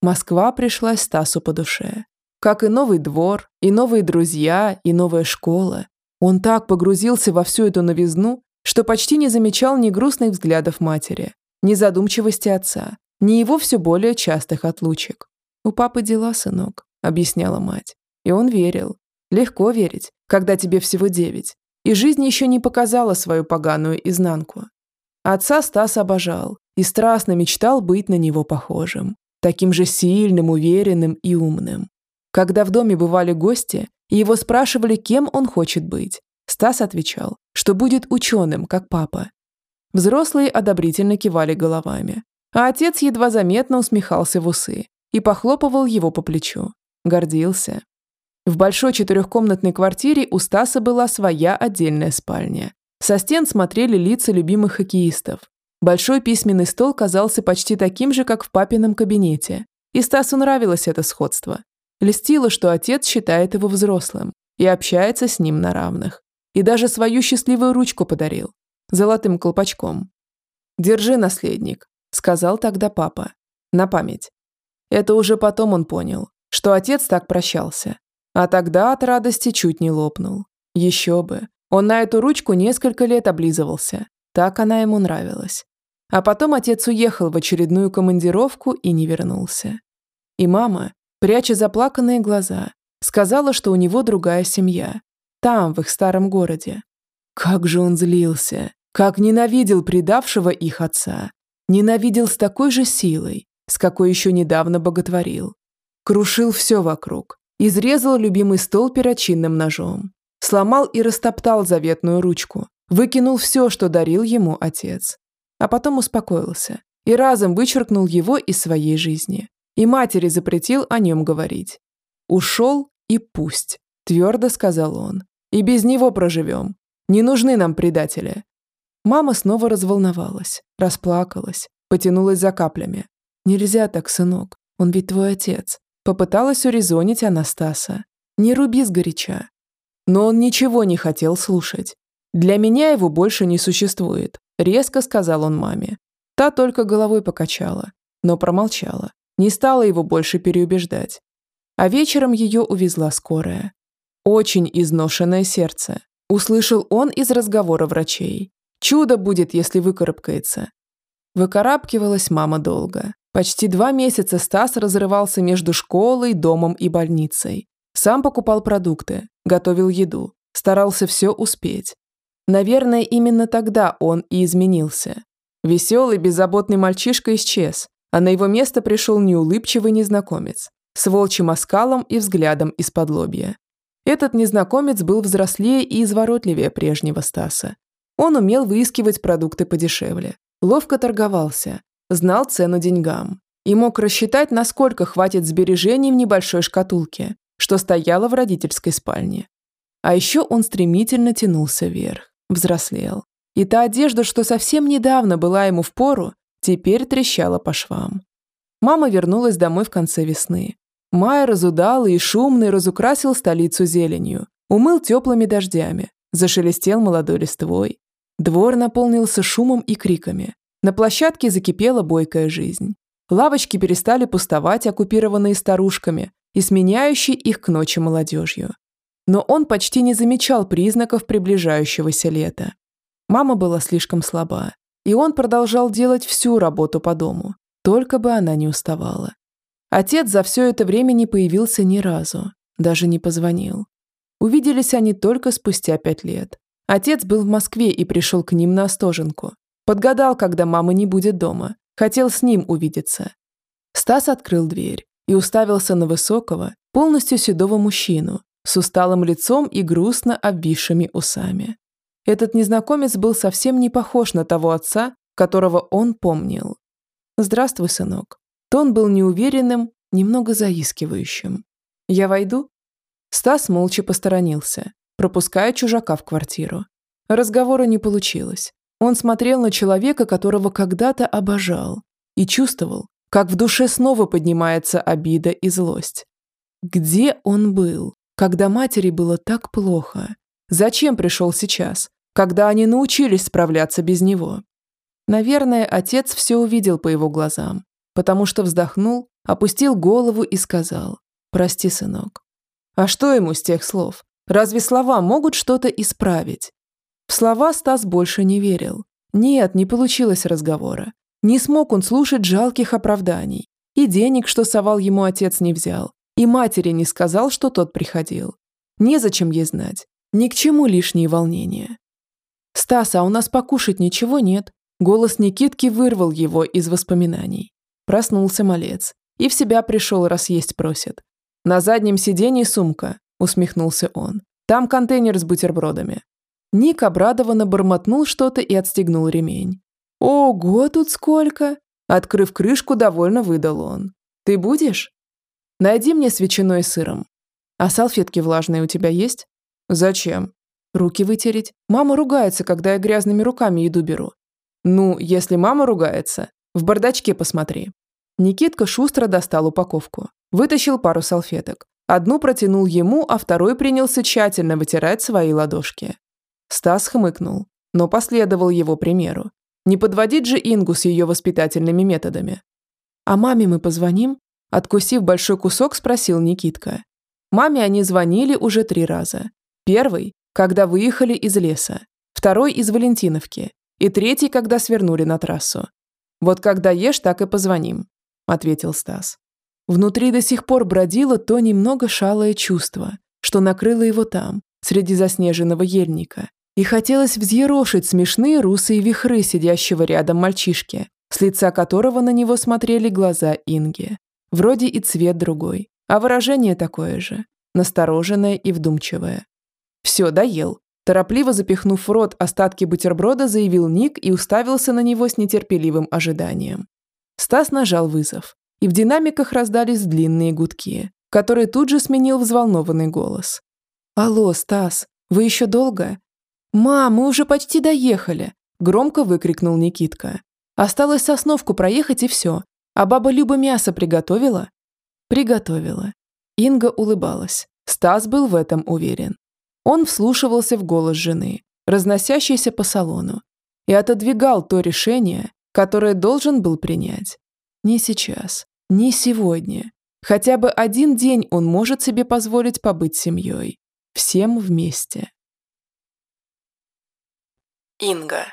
Москва пришлась Стасу по душе. Как и новый двор, и новые друзья, и новая школа. Он так погрузился во всю эту новизну, что почти не замечал ни грустных взглядов матери, ни задумчивости отца, ни его все более частых отлучек. «У папы дела, сынок», — объясняла мать. И он верил. Легко верить, когда тебе всего девять. и жизнь еще не показала свою поганую изнанку. Отца Стас обожал и страстно мечтал быть на него похожим, таким же сильным, уверенным и умным. Когда в доме бывали гости, и его спрашивали, кем он хочет быть, Стас отвечал, что будет ученым, как папа. Взрослые одобрительно кивали головами, а отец едва заметно усмехался в усы и похлопывал его по плечу. Гордился. В большой четырехкомнатной квартире у Стаса была своя отдельная спальня. Со стен смотрели лица любимых хоккеистов. Большой письменный стол казался почти таким же, как в папином кабинете. И Стасу нравилось это сходство. Льстило, что отец считает его взрослым и общается с ним на равных. И даже свою счастливую ручку подарил. Золотым колпачком. «Держи, наследник», — сказал тогда папа. На память. Это уже потом он понял, что отец так прощался. А тогда от радости чуть не лопнул. Еще бы. Он на эту ручку несколько лет облизывался. Так она ему нравилась. А потом отец уехал в очередную командировку и не вернулся. И мама, пряча заплаканные глаза, сказала, что у него другая семья. Там, в их старом городе. Как же он злился. Как ненавидел предавшего их отца. Ненавидел с такой же силой, с какой еще недавно боготворил. Крушил все вокруг. Изрезал любимый стол перочинным ножом. Сломал и растоптал заветную ручку. Выкинул все, что дарил ему отец. А потом успокоился и разом вычеркнул его из своей жизни. И матери запретил о нем говорить. «Ушел и пусть», – твердо сказал он. «И без него проживем. Не нужны нам предатели». Мама снова разволновалась, расплакалась, потянулась за каплями. «Нельзя так, сынок, он ведь твой отец». Попыталась урезонить Анастаса. «Не руби сгоряча». Но он ничего не хотел слушать. «Для меня его больше не существует», – резко сказал он маме. Та только головой покачала, но промолчала, не стала его больше переубеждать. А вечером ее увезла скорая. Очень изношенное сердце. Услышал он из разговора врачей. Чудо будет, если выкарабкается. Выкарабкивалась мама долго. Почти два месяца Стас разрывался между школой, домом и больницей. Сам покупал продукты, готовил еду, старался все успеть. Наверное, именно тогда он и изменился. Веселый, беззаботный мальчишка исчез, а на его место пришел неулыбчивый незнакомец с волчьим оскалом и взглядом из-под лобья. Этот незнакомец был взрослее и изворотливее прежнего Стаса. Он умел выискивать продукты подешевле, ловко торговался, знал цену деньгам и мог рассчитать, насколько хватит сбережений в небольшой шкатулке, что стояла в родительской спальне. А еще он стремительно тянулся вверх, взрослел. И та одежда, что совсем недавно была ему в пору, теперь трещала по швам. Мама вернулась домой в конце весны. Май разудалый и шумный разукрасил столицу зеленью, умыл теплыми дождями, зашелестел молодой листвой. Двор наполнился шумом и криками. На площадке закипела бойкая жизнь. Лавочки перестали пустовать, оккупированные старушками и сменяющей их к ночи молодежью. Но он почти не замечал признаков приближающегося лета. Мама была слишком слаба, и он продолжал делать всю работу по дому, только бы она не уставала. Отец за все это время не появился ни разу, даже не позвонил. Увиделись они только спустя пять лет. Отец был в Москве и пришел к ним на Остоженку. Подгадал, когда мама не будет дома. Хотел с ним увидеться. Стас открыл дверь и уставился на высокого, полностью седого мужчину с усталым лицом и грустно обвисшими усами. Этот незнакомец был совсем не похож на того отца, которого он помнил. «Здравствуй, сынок». Тон был неуверенным, немного заискивающим. «Я войду?» Стас молча посторонился, пропуская чужака в квартиру. Разговора не получилось. Он смотрел на человека, которого когда-то обожал, и чувствовал, как в душе снова поднимается обида и злость. Где он был, когда матери было так плохо? Зачем пришел сейчас, когда они научились справляться без него? Наверное, отец все увидел по его глазам, потому что вздохнул, опустил голову и сказал «Прости, сынок». А что ему с тех слов? Разве слова могут что-то исправить? В слова Стас больше не верил. Нет, не получилось разговора. Не смог он слушать жалких оправданий. И денег, что совал ему отец, не взял. И матери не сказал, что тот приходил. Незачем ей знать. Ни к чему лишние волнения. «Стас, а у нас покушать ничего нет?» Голос Никитки вырвал его из воспоминаний. Проснулся малец. И в себя пришел, раз есть просит. «На заднем сиденье сумка», – усмехнулся он. «Там контейнер с бутербродами». Ник обрадованно бормотнул что-то и отстегнул ремень. «Ого, тут сколько!» Открыв крышку, довольно выдал он. «Ты будешь?» «Найди мне с ветчиной и сыром. А салфетки влажные у тебя есть?» «Зачем?» «Руки вытереть. Мама ругается, когда я грязными руками еду беру». «Ну, если мама ругается, в бардачке посмотри». Никитка шустро достал упаковку. Вытащил пару салфеток. Одну протянул ему, а второй принялся тщательно вытирать свои ладошки. Стас хмыкнул, но последовал его примеру. Не подводить же Ингу с ее воспитательными методами. «А маме мы позвоним?» Откусив большой кусок, спросил Никитка. Маме они звонили уже три раза. Первый, когда выехали из леса. Второй из Валентиновки. И третий, когда свернули на трассу. «Вот когда ешь, так и позвоним», – ответил Стас. Внутри до сих пор бродило то немного шалое чувство, что накрыло его там, среди заснеженного ельника, и хотелось взъерошить смешные русые вихры сидящего рядом мальчишки, с лица которого на него смотрели глаза Инги. Вроде и цвет другой, а выражение такое же, настороженное и вдумчивое. «Все, доел», Торопливо запихнув в рот остатки бутерброда, заявил Ник и уставился на него с нетерпеливым ожиданием. Стас нажал вызов, и в динамиках раздались длинные гудки, которые тут же сменил взволнованный голос. «Алло, Стас, вы еще долго? «Мам, мы уже почти доехали!» – громко выкрикнул Никитка. «Осталось сосновку проехать и все. А баба Люба мясо приготовила?» «Приготовила». Инга улыбалась. Стас был в этом уверен. Он вслушивался в голос жены, разносящийся по салону, и отодвигал то решение, которое должен был принять. Не сейчас, не сегодня. Хотя бы один день он может себе позволить побыть семьей. Всем вместе. Инга.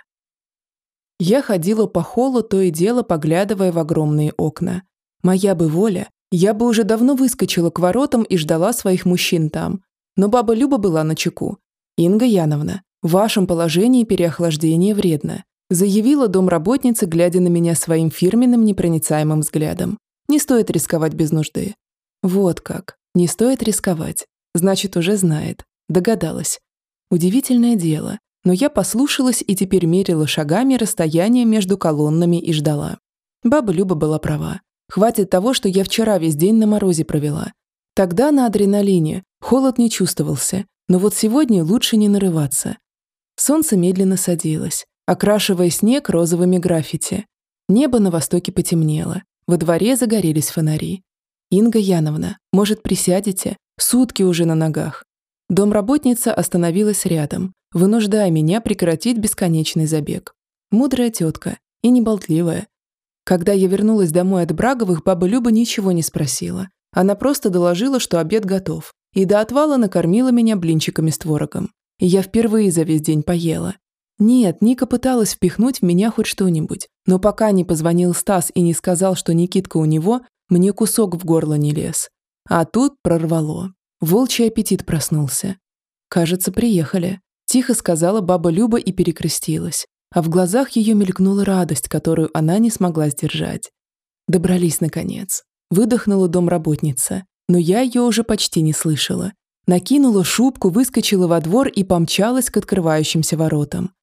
Я ходила по холлу, то и дело поглядывая в огромные окна. Моя бы воля, я бы уже давно выскочила к воротам и ждала своих мужчин там. Но баба Люба была на чеку. «Инга Яновна, в вашем положении переохлаждение вредно», заявила домработница, глядя на меня своим фирменным непроницаемым взглядом. «Не стоит рисковать без нужды». Вот как. Не стоит рисковать. Значит, уже знает. Догадалась. Удивительное дело но я послушалась и теперь мерила шагами расстояние между колоннами и ждала. Баба Люба была права. Хватит того, что я вчера весь день на морозе провела. Тогда на адреналине холод не чувствовался, но вот сегодня лучше не нарываться. Солнце медленно садилось, окрашивая снег розовыми граффити. Небо на востоке потемнело, во дворе загорелись фонари. «Инга Яновна, может, присядете? Сутки уже на ногах». Домработница остановилась рядом, вынуждая меня прекратить бесконечный забег. Мудрая тетка и неболтливая. Когда я вернулась домой от Браговых, баба Люба ничего не спросила. Она просто доложила, что обед готов, и до отвала накормила меня блинчиками с творогом. И я впервые за весь день поела. Нет, Ника пыталась впихнуть в меня хоть что-нибудь, но пока не позвонил Стас и не сказал, что Никитка у него, мне кусок в горло не лез. А тут прорвало. Волчий аппетит проснулся. Кажется, приехали. Тихо сказала баба Люба и перекрестилась, а в глазах ее мелькнула радость, которую она не смогла сдержать. Добрались, наконец. Выдохнула домработница, но я ее уже почти не слышала. Накинула шубку, выскочила во двор и помчалась к открывающимся воротам.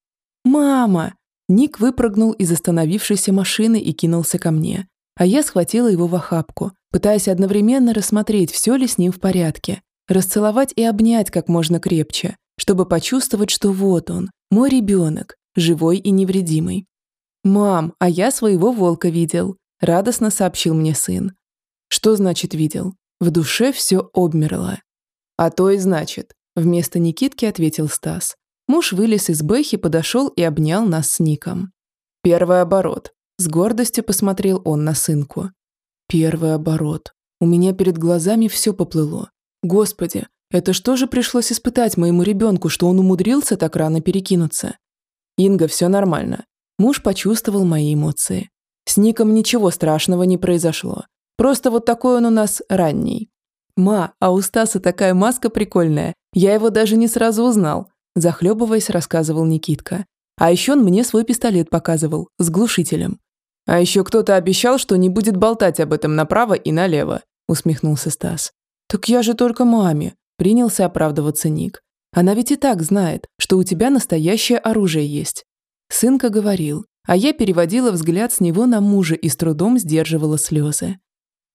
«Мама!» Ник выпрыгнул из остановившейся машины и кинулся ко мне, а я схватила его в охапку, пытаясь одновременно рассмотреть, все ли с ним в порядке, расцеловать и обнять как можно крепче, чтобы почувствовать, что вот он, мой ребенок, живой и невредимый. «Мам, а я своего волка видел», – радостно сообщил мне сын. «Что значит видел?» В душе все обмерло. «А то и значит», – вместо Никитки ответил Стас. Муж вылез из бэхи, подошел и обнял нас с Ником. «Первый оборот», – с гордостью посмотрел он на сынку. «Первый оборот. У меня перед глазами все поплыло. Господи, это что же пришлось испытать моему ребенку, что он умудрился так рано перекинуться? Инга, все нормально. Муж почувствовал мои эмоции. С Ником ничего страшного не произошло. Просто вот такой он у нас ранний. Ма, а у Стаса такая маска прикольная. Я его даже не сразу узнал», – захлебываясь, рассказывал Никитка. «А еще он мне свой пистолет показывал, с глушителем». «А еще кто-то обещал, что не будет болтать об этом направо и налево», – усмехнулся Стас. «Так я же только маме», – принялся оправдываться Ник. «Она ведь и так знает, что у тебя настоящее оружие есть». Сынка говорил, а я переводила взгляд с него на мужа и с трудом сдерживала слезы.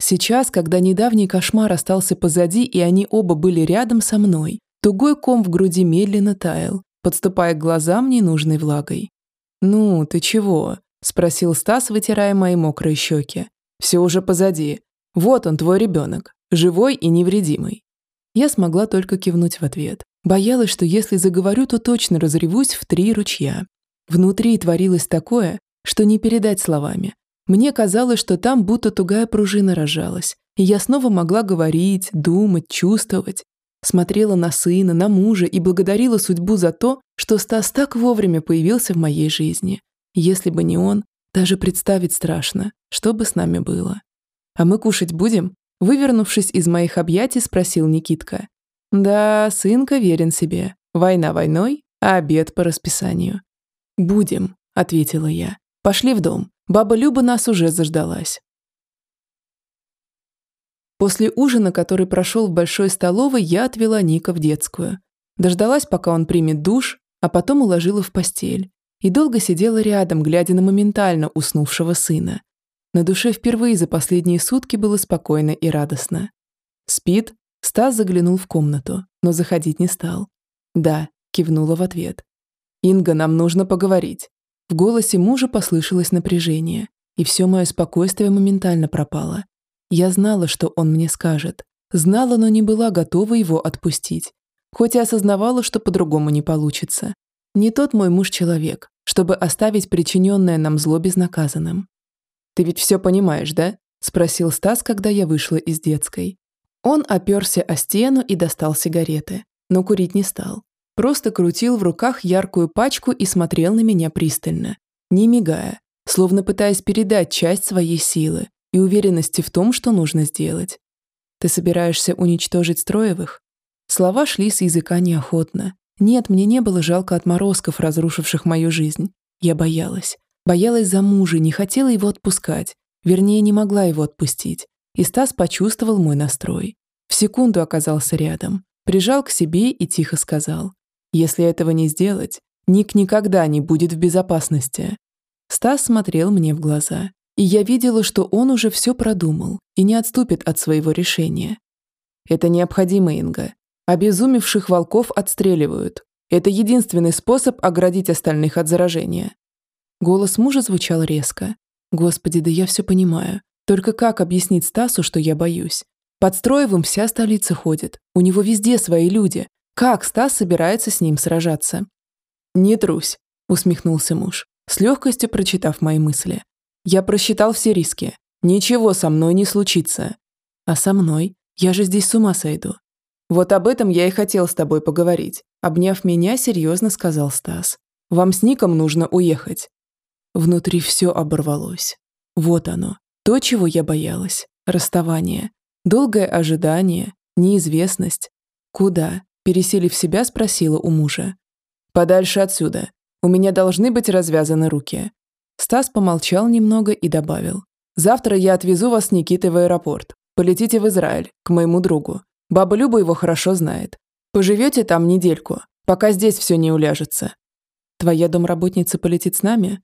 Сейчас, когда недавний кошмар остался позади и они оба были рядом со мной, тугой ком в груди медленно таял, подступая к глазам ненужной влагой. «Ну, ты чего?» – спросил Стас, вытирая мои мокрые щеки. «Все уже позади. Вот он, твой ребенок, живой и невредимый». Я смогла только кивнуть в ответ. Боялась, что если заговорю, то точно разревусь в три ручья. Внутри творилось такое, что не передать словами. Мне казалось, что там будто тугая пружина рожалась, и я снова могла говорить, думать, чувствовать. Смотрела на сына, на мужа и благодарила судьбу за то, что Стас так вовремя появился в моей жизни. Если бы не он, даже представить страшно, что бы с нами было. «А мы кушать будем?» Вывернувшись из моих объятий, спросил Никитка. «Да, сынка верен себе. Война войной, а обед по расписанию». «Будем», — ответила я. «Пошли в дом. Баба Люба нас уже заждалась». После ужина, который прошел в большой столовой, я отвела Ника в детскую. Дождалась, пока он примет душ, а потом уложила в постель. И долго сидела рядом, глядя на моментально уснувшего сына. На душе впервые за последние сутки было спокойно и радостно. «Спит?» Стас заглянул в комнату, но заходить не стал. «Да», кивнула в ответ. «Инга, нам нужно поговорить». В голосе мужа послышалось напряжение, и все мое спокойствие моментально пропало. Я знала, что он мне скажет. Знала, но не была готова его отпустить. Хоть и осознавала, что по-другому не получится. Не тот мой муж-человек, чтобы оставить причиненное нам зло безнаказанным. «Ты ведь все понимаешь, да?» – спросил Стас, когда я вышла из детской. Он оперся о стену и достал сигареты, но курить не стал. Просто крутил в руках яркую пачку и смотрел на меня пристально, не мигая, словно пытаясь передать часть своей силы и уверенности в том, что нужно сделать. «Ты собираешься уничтожить Строевых?» Слова шли с языка неохотно. Нет, мне не было жалко отморозков, разрушивших мою жизнь. Я боялась. Боялась за мужа, не хотела его отпускать. Вернее, не могла его отпустить. И Стас почувствовал мой настрой. В секунду оказался рядом. Прижал к себе и тихо сказал. Если этого не сделать, Ник никогда не будет в безопасности. Стас смотрел мне в глаза, и я видела, что он уже все продумал и не отступит от своего решения. Это необходимо, Инга. Обезумевших волков отстреливают. Это единственный способ оградить остальных от заражения. Голос мужа звучал резко. Господи, да я все понимаю. Только как объяснить Стасу, что я боюсь? Под Строевым вся столица ходит. У него везде свои люди. Как Стас собирается с ним сражаться? «Не трусь», — усмехнулся муж, с легкостью прочитав мои мысли. «Я просчитал все риски. Ничего со мной не случится. А со мной? Я же здесь с ума сойду». «Вот об этом я и хотел с тобой поговорить», — обняв меня, серьезно сказал Стас. «Вам с Ником нужно уехать». Внутри все оборвалось. Вот оно, то, чего я боялась. Расставание. Долгое ожидание, неизвестность. Куда? Переселив себя, спросила у мужа. «Подальше отсюда. У меня должны быть развязаны руки». Стас помолчал немного и добавил. «Завтра я отвезу вас с Никитой в аэропорт. Полетите в Израиль, к моему другу. Баба Люба его хорошо знает. Поживете там недельку, пока здесь все не уляжется. Твоя домработница полетит с нами?»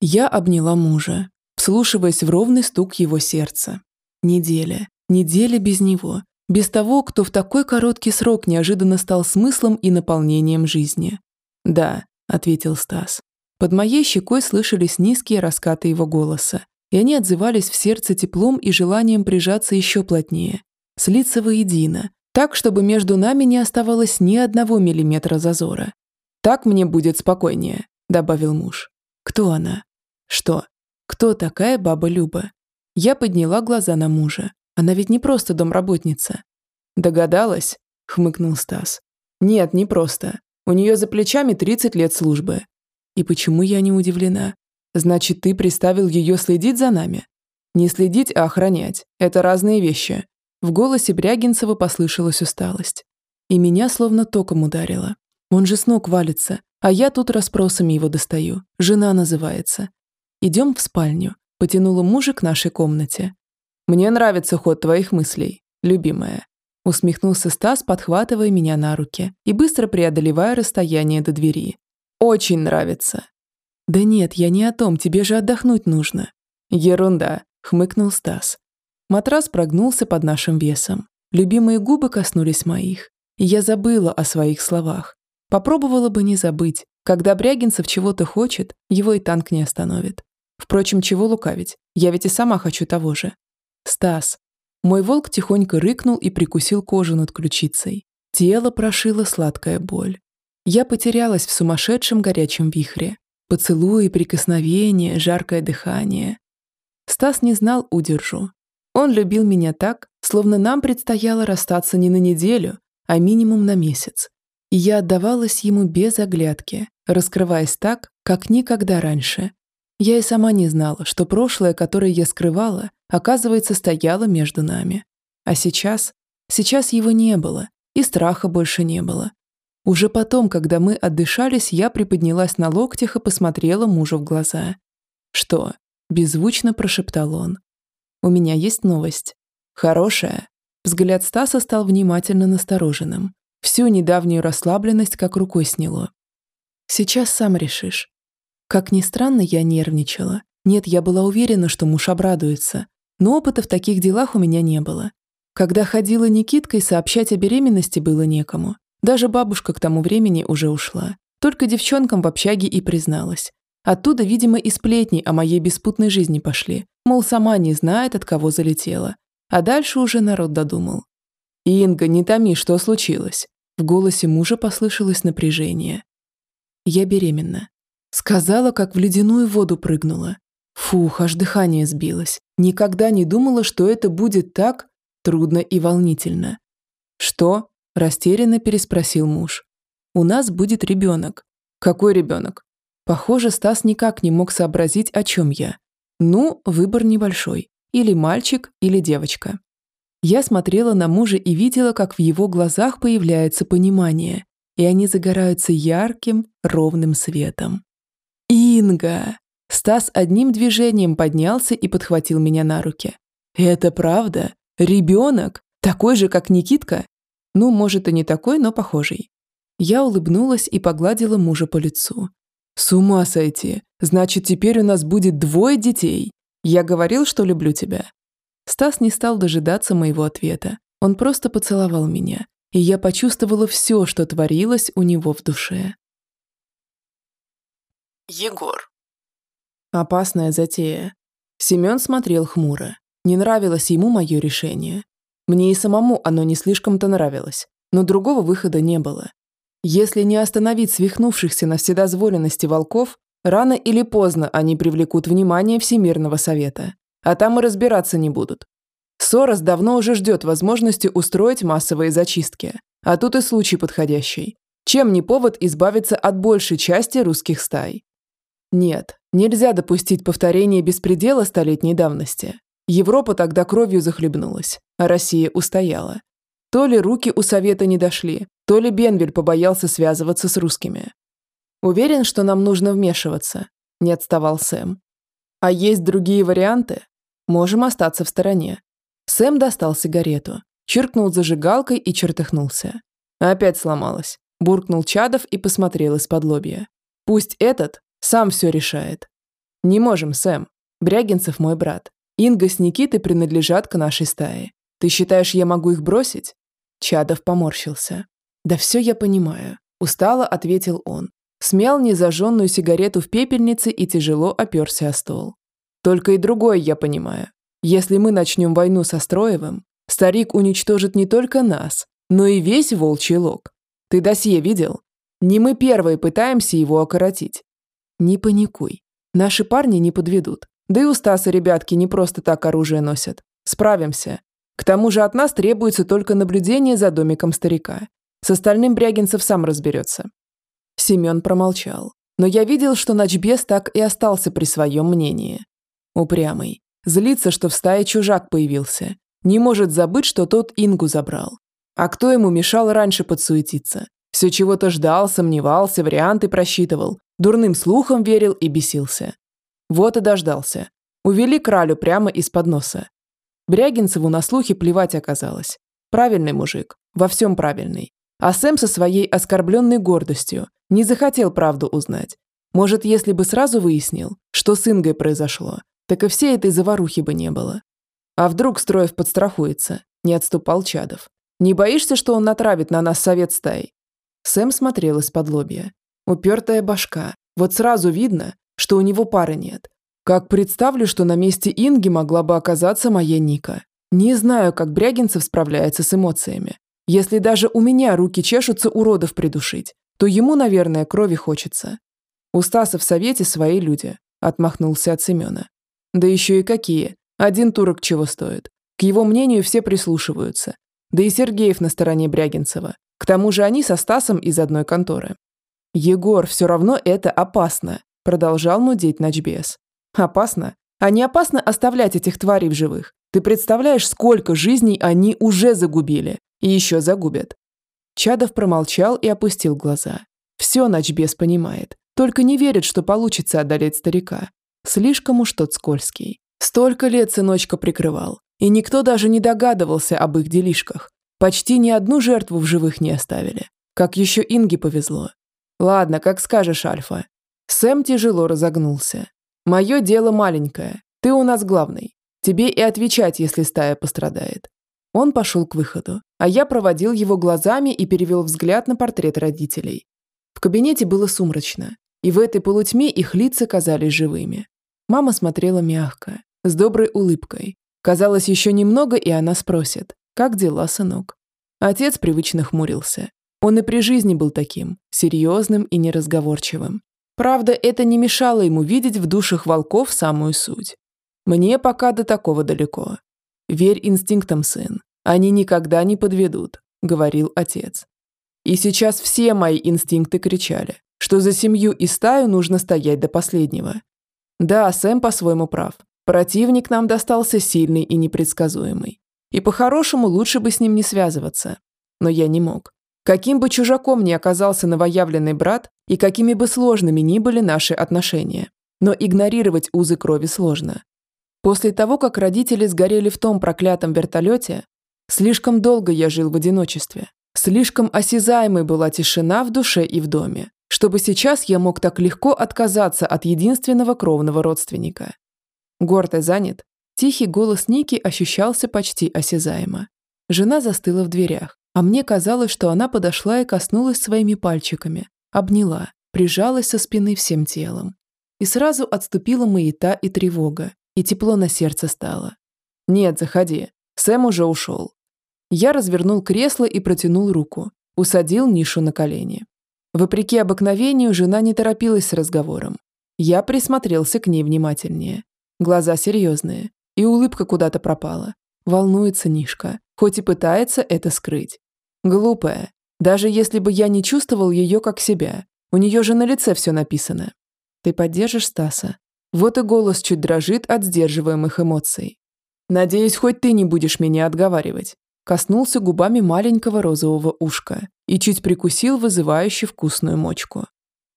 Я обняла мужа, вслушиваясь в ровный стук его сердца. Неделя, неделя без него, без того, кто в такой короткий срок неожиданно стал смыслом и наполнением жизни. «Да», — ответил Стас. Под моей щекой слышались низкие раскаты его голоса, и они отзывались в сердце теплом и желанием прижаться еще плотнее, слиться воедино, так, чтобы между нами не оставалось ни одного миллиметра зазора. «Так мне будет спокойнее», — добавил муж. «Кто она?» «Что? Кто такая баба Люба?» Я подняла глаза на мужа. Она ведь не просто домработница. Догадалась? Хмыкнул Стас. Нет, не просто. У нее за плечами 30 лет службы. И почему я не удивлена? Значит, ты приставил ее следить за нами? Не следить, а охранять. Это разные вещи. В голосе Брягинцева послышалась усталость. и меня словно током ударило. Он же с ног валится, а я тут расспросами его достаю. Жена называется. Идем в спальню. Потянула мужа к нашей комнате. Мне нравится ход твоих мыслей, любимая. Усмехнулся Стас, подхватывая меня на руки и быстро преодолевая расстояние до двери. Очень нравится. Да нет, я не о том, тебе же отдохнуть нужно. Ерунда, хмыкнул Стас. Матрас прогнулся под нашим весом. Любимые губы коснулись моих. Я забыла о своих словах. Попробовала бы не забыть. Когда Брягинцев чего-то хочет, его и танк не остановит. Впрочем, чего лукавить? Я ведь и сама хочу того же. Стас. Мой волк тихонько рыкнул и прикусил кожу над ключицей. Тело прошило сладкая боль. Я потерялась в сумасшедшем горячем вихре. Поцелуи, прикосновения, жаркое дыхание. Стас не знал удержу. Он любил меня так, словно нам предстояло расстаться не на неделю, а минимум на месяц. И я отдавалась ему без оглядки, раскрываясь так, как никогда раньше. Я и сама не знала, что прошлое, которое я скрывала, оказывается, стояло между нами. А сейчас? Сейчас его не было, и страха больше не было. Уже потом, когда мы отдышались, я приподнялась на локтях и посмотрела мужу в глаза. «Что?» – беззвучно прошептал он. «У меня есть новость. Хорошая». Взгляд Стаса стал внимательно настороженным. Всю недавнюю расслабленность как рукой сняло. «Сейчас сам решишь». Как ни странно, я нервничала. Нет, я была уверена, что муж обрадуется. Но опыта в таких делах у меня не было. Когда ходила Никиткой, сообщать о беременности было некому. Даже бабушка к тому времени уже ушла. Только девчонкам в общаге и призналась. Оттуда, видимо, и сплетни о моей беспутной жизни пошли. Мол, сама не знает, от кого залетела. А дальше уже народ додумал. «Инга, не томи, что случилось?» В голосе мужа послышалось напряжение. «Я беременна». Сказала, как в ледяную воду прыгнула. Фух, аж дыхание сбилось. Никогда не думала, что это будет так трудно и волнительно. «Что?» Растерянно переспросил муж. «У нас будет ребенок». «Какой ребенок?» Похоже, Стас никак не мог сообразить, о чем я. Ну, выбор небольшой. Или мальчик, или девочка. Я смотрела на мужа и видела, как в его глазах появляется понимание, и они загораются ярким, ровным светом. «Инга!» Стас одним движением поднялся и подхватил меня на руки. «Это правда? Ребенок? Такой же, как Никитка?» Ну, может, и не такой, но похожий. Я улыбнулась и погладила мужа по лицу. «С ума сойти! Значит, теперь у нас будет двое детей! Я говорил, что люблю тебя!» Стас не стал дожидаться моего ответа. Он просто поцеловал меня, и я почувствовала все, что творилось у него в душе. Егор. Опасная затея. Семен смотрел хмуро. Не нравилось ему мое решение. Мне и самому оно не слишком-то нравилось, но другого выхода не было. Если не остановить свихнувшихся на вседозволенности волков, рано или поздно они привлекут внимание Всемирного Совета, а там и разбираться не будут. Сорос давно уже ждет возможности устроить массовые зачистки, а тут и случай подходящий. Чем не повод избавиться от большей части русских стай? Нет, нельзя допустить повторения беспредела столетней давности. Европа тогда кровью захлебнулась, а Россия устояла. То ли руки у Совета не дошли, то ли Бенвель побоялся связываться с русскими. «Уверен, что нам нужно вмешиваться», – не отставал Сэм. «А есть другие варианты? Можем остаться в стороне». Сэм достал сигарету, чиркнул зажигалкой и чертыхнулся. Опять сломалась. Буркнул Чадов и посмотрел из-под лобья. «Пусть этот сам все решает». «Не можем, Сэм. Брягинцев мой брат. Инга с Никитой принадлежат к нашей стае. Ты считаешь, я могу их бросить?» Чадов поморщился. «Да все я понимаю», – устало ответил он. Смял незажженную сигарету в пепельнице и тяжело оперся о стол. «Только и другое я понимаю. Если мы начнем войну со Строевым, старик уничтожит не только нас, но и весь волчий лог. Ты досье видел? Не мы первые пытаемся его окоротить. Не паникуй. Наши парни не подведут. Да и у Стаса ребятки не просто так оружие носят. Справимся. К тому же от нас требуется только наблюдение за домиком старика. С остальным Брягинцев сам разберется. Семен промолчал. Но я видел, что Ночбес так и остался при своем мнении. Упрямый. Злится, что в стае чужак появился. Не может забыть, что тот Ингу забрал. А кто ему мешал раньше подсуетиться? Все чего-то ждал, сомневался, варианты просчитывал, дурным слухом верил и бесился. Вот и дождался. Увели кралю прямо из-под носа. Брягинцеву на слухи плевать оказалось. Правильный мужик, во всем правильный. А Сэм со своей оскорбленной гордостью не захотел правду узнать. Может, если бы сразу выяснил, что с Ингой произошло, так и всей этой заварухи бы не было. А вдруг Строев подстрахуется, не отступал Чадов. Не боишься, что он натравит на нас совет стаи? Сэм смотрел из-под лобья. Упертая башка. Вот сразу видно, что у него пары нет. Как представлю, что на месте Инги могла бы оказаться моя Ника. Не знаю, как Брягинцев справляется с эмоциями. Если даже у меня руки чешутся уродов придушить, то ему, наверное, крови хочется. У Стаса в совете свои люди, отмахнулся от Семена. Да еще и какие. Один турок чего стоит. К его мнению все прислушиваются. Да и Сергеев на стороне Брягинцева. К тому же они со Стасом из одной конторы. Егор, все равно это опасно, продолжал нудеть Ночбес. Опасно? А не опасно оставлять этих тварей в живых? Ты представляешь, сколько жизней они уже загубили и еще загубят? Чадов промолчал и опустил глаза. Все Ночбес понимает, только не верит, что получится одолеть старика. Слишком уж тот скользкий. Столько лет сыночка прикрывал, и никто даже не догадывался об их делишках. Почти ни одну жертву в живых не оставили. Как еще Инге повезло. Ладно, как скажешь, Альфа. Сэм тяжело разогнулся. Мое дело маленькое. Ты у нас главный. Тебе и отвечать, если стая пострадает. Он пошел к выходу, а я проводил его глазами и перевел взгляд на портрет родителей. В кабинете было сумрачно, и в этой полутьме их лица казались живыми. Мама смотрела мягко, с доброй улыбкой. Казалось, еще немного, и она спросит, как дела, сынок? Отец привычно хмурился. Он и при жизни был таким, серьезным и неразговорчивым. Правда, это не мешало ему видеть в душах волков самую суть. Мне пока до такого далеко. Верь инстинктам, сын. Они никогда не подведут, говорил отец. И сейчас все мои инстинкты кричали, что за семью и стаю нужно стоять до последнего. Да, Сэм по-своему прав. Противник нам достался сильный и непредсказуемый. И по-хорошему лучше бы с ним не связываться. Но я не мог. Каким бы чужаком ни оказался новоявленный брат, и какими бы сложными ни были наши отношения. Но игнорировать узы крови сложно. После того, как родители сгорели в том проклятом вертолете, слишком долго я жил в одиночестве. Слишком осязаемой была тишина в душе и в доме, чтобы сейчас я мог так легко отказаться от единственного кровного родственника. Гордо занят, тихий голос Ники ощущался почти осязаемо. Жена застыла в дверях, а мне казалось, что она подошла и коснулась своими пальчиками, обняла, прижалась со спины всем телом. И сразу отступила маята и тревога, и тепло на сердце стало. «Нет, заходи. Сэм уже ушел». Я развернул кресло и протянул руку, усадил Нишу на колени. Вопреки обыкновению, жена не торопилась с разговором. Я присмотрелся к ней внимательнее. Глаза серьезные, и улыбка куда-то пропала. Волнуется Нишка, хоть и пытается это скрыть. Глупая. Даже если бы я не чувствовал ее как себя. У нее же на лице все написано. Ты поддержишь Стаса? Вот и голос чуть дрожит от сдерживаемых эмоций. Надеюсь, хоть ты не будешь меня отговаривать. Коснулся губами маленького розового ушка и чуть прикусил вызывающую вкусную мочку.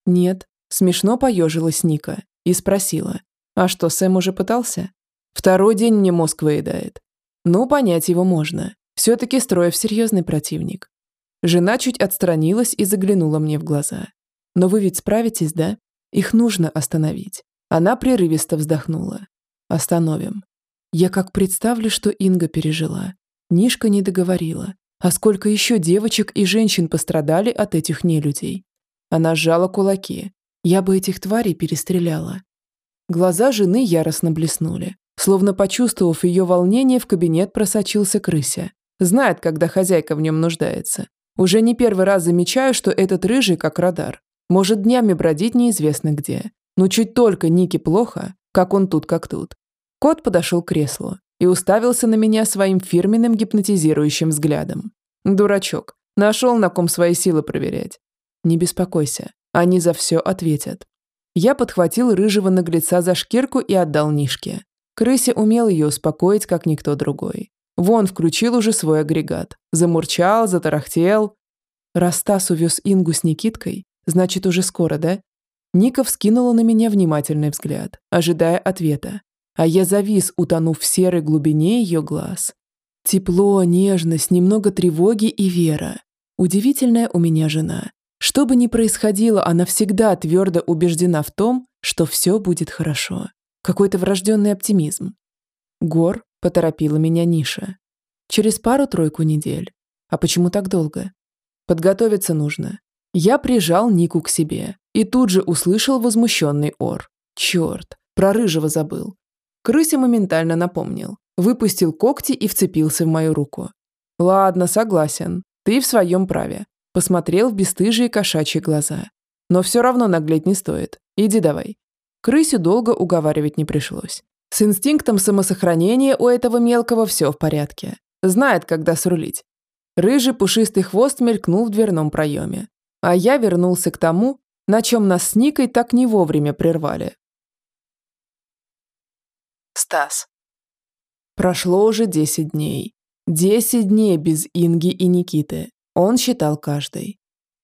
Нет, смешно поежилась Ника и спросила. А что, Сэм уже пытался? Второй день мне мозг выедает. Ну, понять его можно. Все-таки Строев серьезный противник. Жена чуть отстранилась и заглянула мне в глаза. Но вы ведь справитесь, да? Их нужно остановить. Она прерывисто вздохнула. Остановим. Я как представлю, что Инга пережила. Нишка не договорила. А сколько еще девочек и женщин пострадали от этих нелюдей? Она сжала кулаки. Я бы этих тварей перестреляла. Глаза жены яростно блеснули. Словно почувствовав ее волнение, в кабинет просочился крыся. Знает, когда хозяйка в нем нуждается. Уже не первый раз замечаю, что этот рыжий как радар. Может днями бродить неизвестно где. Но чуть только Нике плохо, как он тут, как тут. Кот подошел к креслу и уставился на меня своим фирменным гипнотизирующим взглядом. Дурачок. Нашел, на ком свои силы проверять. Не беспокойся, они за все ответят. Я подхватил рыжего наглеца за шкирку и отдал Нишке. Крысе умел ее успокоить, как никто другой. Вон включил уже свой агрегат. Замурчал, затарахтел. Раз Стас увез Ингу с Никиткой, значит, уже скоро, да? Ника вскинула на меня внимательный взгляд, ожидая ответа. А я завис, утонув в серой глубине ее глаз. Тепло, нежность, немного тревоги и вера. Удивительная у меня жена. Что бы ни происходило, она всегда твердо убеждена в том, что все будет хорошо. Какой-то врожденный оптимизм. Гор поторопила меня Ниша. Через пару-тройку недель. А почему так долго? Подготовиться нужно. Я прижал Нику к себе и тут же услышал возмущенный ор. Черт, про рыжего забыл. Крыся моментально напомнил. Выпустил когти и вцепился в мою руку. Ладно, согласен. Ты в своем праве. Посмотрел в бесстыжие кошачьи глаза. Но все равно наглеть не стоит. Иди давай. Крысю долго уговаривать не пришлось. С инстинктом самосохранения у этого мелкого все в порядке. Знает, когда срулить. Рыжий пушистый хвост мелькнул в дверном проеме. А я вернулся к тому, на чем нас с Никой так не вовремя прервали. Стас. Прошло уже десять дней. Десять дней без Инги и Никиты. Он считал каждый.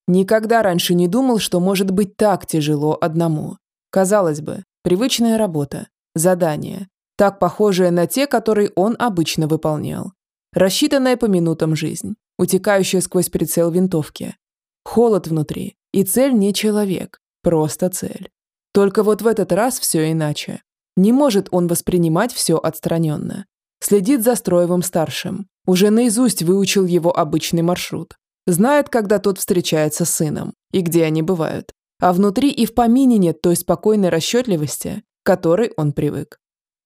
Никогда раньше не думал, что может быть так тяжело одному. Казалось бы, привычная работа, задание, так похожее на те, которые он обычно выполнял. Рассчитанная по минутам жизнь, утекающая сквозь прицел винтовки. Холод внутри, и цель не человек, просто цель. Только вот в этот раз все иначе. Не может он воспринимать все отстраненно. Следит за Строевым-старшим. Уже наизусть выучил его обычный маршрут. Знает, когда тот встречается с сыном и где они бывают а внутри и в помине нет той спокойной расчетливости, которой он привык.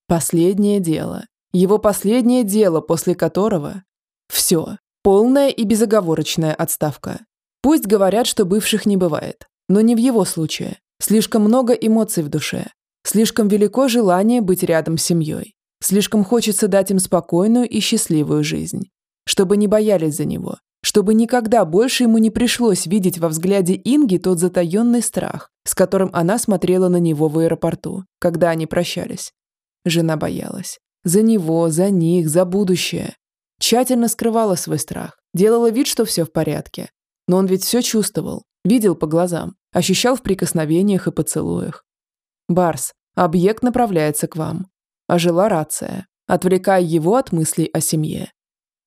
Последнее дело. Его последнее дело, после которого... Все. Полная и безоговорочная отставка. Пусть говорят, что бывших не бывает, но не в его случае. Слишком много эмоций в душе. Слишком велико желание быть рядом с семьей. Слишком хочется дать им спокойную и счастливую жизнь. Чтобы не боялись за него, чтобы никогда больше ему не пришлось видеть во взгляде Инги тот затаенный страх, с которым она смотрела на него в аэропорту, когда они прощались. Жена боялась. За него, за них, за будущее. Тщательно скрывала свой страх, делала вид, что все в порядке. Но он ведь все чувствовал, видел по глазам, ощущал в прикосновениях и поцелуях. «Барс, объект направляется к вам». Ожила рация, отвлекая его от мыслей о семье.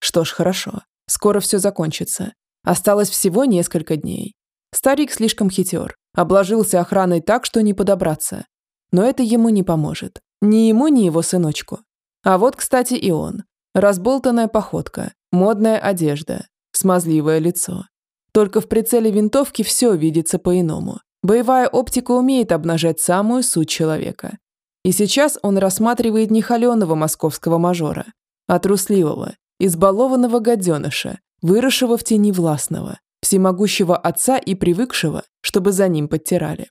Что ж, хорошо. Скоро все закончится. Осталось всего несколько дней. Старик слишком хитер. Обложился охраной так, что не подобраться. Но это ему не поможет. Ни ему, ни его сыночку. А вот, кстати, и он. Разболтанная походка, модная одежда, смазливое лицо. Только в прицеле винтовки все видится по-иному. Боевая оптика умеет обнажать самую суть человека. И сейчас он рассматривает не холеного московского мажора, а трусливого, избалованного гаденыша, выросшего в тени властного, всемогущего отца и привыкшего, чтобы за ним подтирали.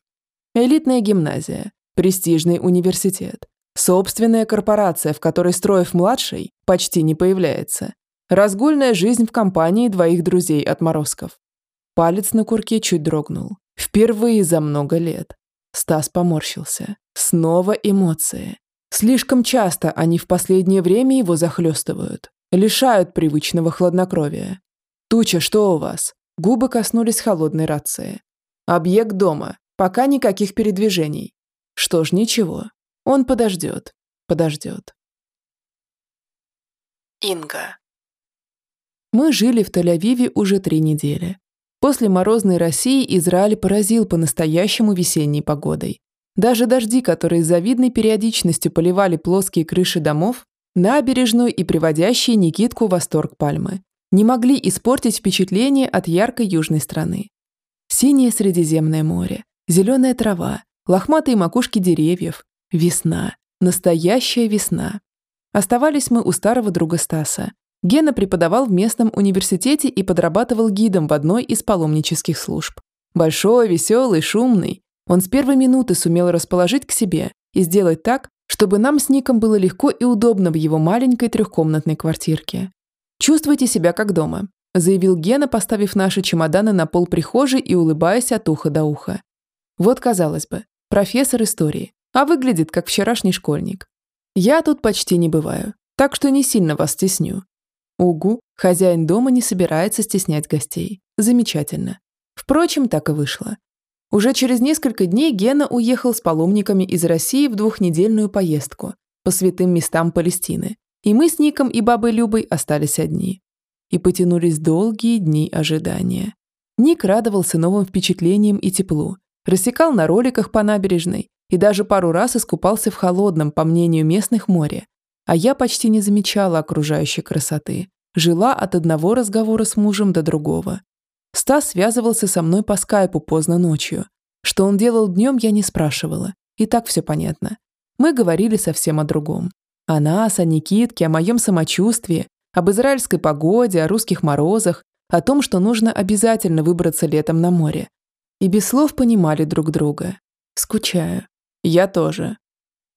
Элитная гимназия, престижный университет, собственная корпорация, в которой Строев-младший почти не появляется, разгульная жизнь в компании двоих друзей-отморозков. Палец на курке чуть дрогнул. Впервые за много лет. Стас поморщился. Снова эмоции. Слишком часто они в последнее время его захлестывают лишают привычного хладнокровия. «Туча, что у вас?» Губы коснулись холодной рации. «Объект дома. Пока никаких передвижений. Что ж, ничего. Он подождет. Подождет». Инга. Мы жили в Тель-Авиве уже три недели. После морозной России Израиль поразил по-настоящему весенней погодой. Даже дожди, которые с завидной периодичностью поливали плоские крыши домов, набережную и приводящие Никитку в восторг пальмы, не могли испортить впечатление от яркой южной страны. Синее Средиземное море, зеленая трава, лохматые макушки деревьев, весна, настоящая весна. Оставались мы у старого друга Стаса. Гена преподавал в местном университете и подрабатывал гидом в одной из паломнических служб. Большой, веселый, шумный. Он с первой минуты сумел расположить к себе и сделать так, чтобы нам с Ником было легко и удобно в его маленькой трехкомнатной квартирке. «Чувствуйте себя как дома», – заявил Гена, поставив наши чемоданы на пол прихожей и улыбаясь от уха до уха. Вот, казалось бы, профессор истории, а выглядит как вчерашний школьник. Я тут почти не бываю, так что не сильно вас стесню. Угу, хозяин дома не собирается стеснять гостей. Замечательно. Впрочем, так и вышло. Уже через несколько дней Гена уехал с паломниками из России в двухнедельную поездку по святым местам Палестины, и мы с Ником и бабой Любой остались одни. И потянулись долгие дни ожидания. Ник радовался новым впечатлениям и теплу, рассекал на роликах по набережной и даже пару раз искупался в холодном, по мнению местных, море. А я почти не замечала окружающей красоты. Жила от одного разговора с мужем до другого. Стас связывался со мной по скайпу поздно ночью. Что он делал днем, я не спрашивала. И так все понятно. Мы говорили совсем о другом. О нас, о Никитке, о моем самочувствии, об израильской погоде, о русских морозах, о том, что нужно обязательно выбраться летом на море. И без слов понимали друг друга. Скучаю. Я тоже.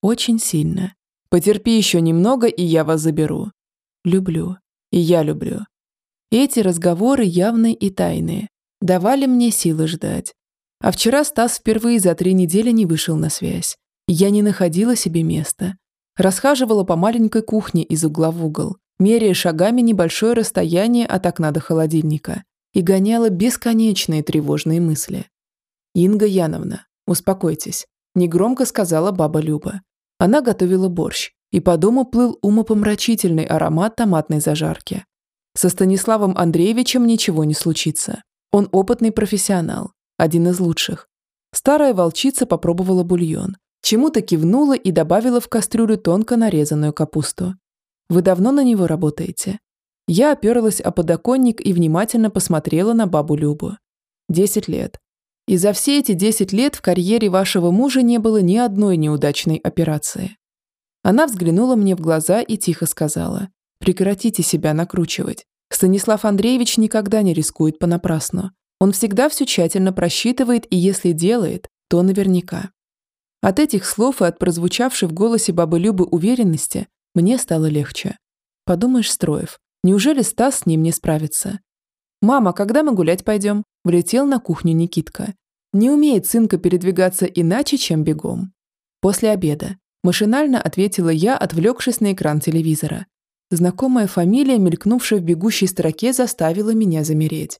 Очень сильно. Потерпи еще немного, и я вас заберу. Люблю. И я люблю. Эти разговоры явные и тайные. Давали мне силы ждать. А вчера Стас впервые за три недели не вышел на связь. Я не находила себе места. Расхаживала по маленькой кухне из угла в угол, меряя шагами небольшое расстояние от окна до холодильника и гоняла бесконечные тревожные мысли. «Инга Яновна, успокойтесь», – негромко сказала баба Люба. Она готовила борщ, и по дому плыл умопомрачительный аромат томатной зажарки. Со Станиславом Андреевичем ничего не случится. Он опытный профессионал, один из лучших. Старая волчица попробовала бульон, чему-то кивнула и добавила в кастрюлю тонко нарезанную капусту. «Вы давно на него работаете?» Я оперлась о подоконник и внимательно посмотрела на бабу Любу. «Десять лет. И за все эти 10 лет в карьере вашего мужа не было ни одной неудачной операции. Она взглянула мне в глаза и тихо сказала, прекратите себя накручивать. Станислав Андреевич никогда не рискует понапрасну. Он всегда все тщательно просчитывает и если делает, то наверняка. От этих слов и от прозвучавшей в голосе бабы Любы уверенности мне стало легче. Подумаешь, Строев, неужели Стас с ним не справится? «Мама, когда мы гулять пойдем?» Влетел на кухню Никитка. Не умеет сынка передвигаться иначе, чем бегом. После обеда. Машинально ответила я, отвлекшись на экран телевизора. Знакомая фамилия, мелькнувшая в бегущей строке, заставила меня замереть.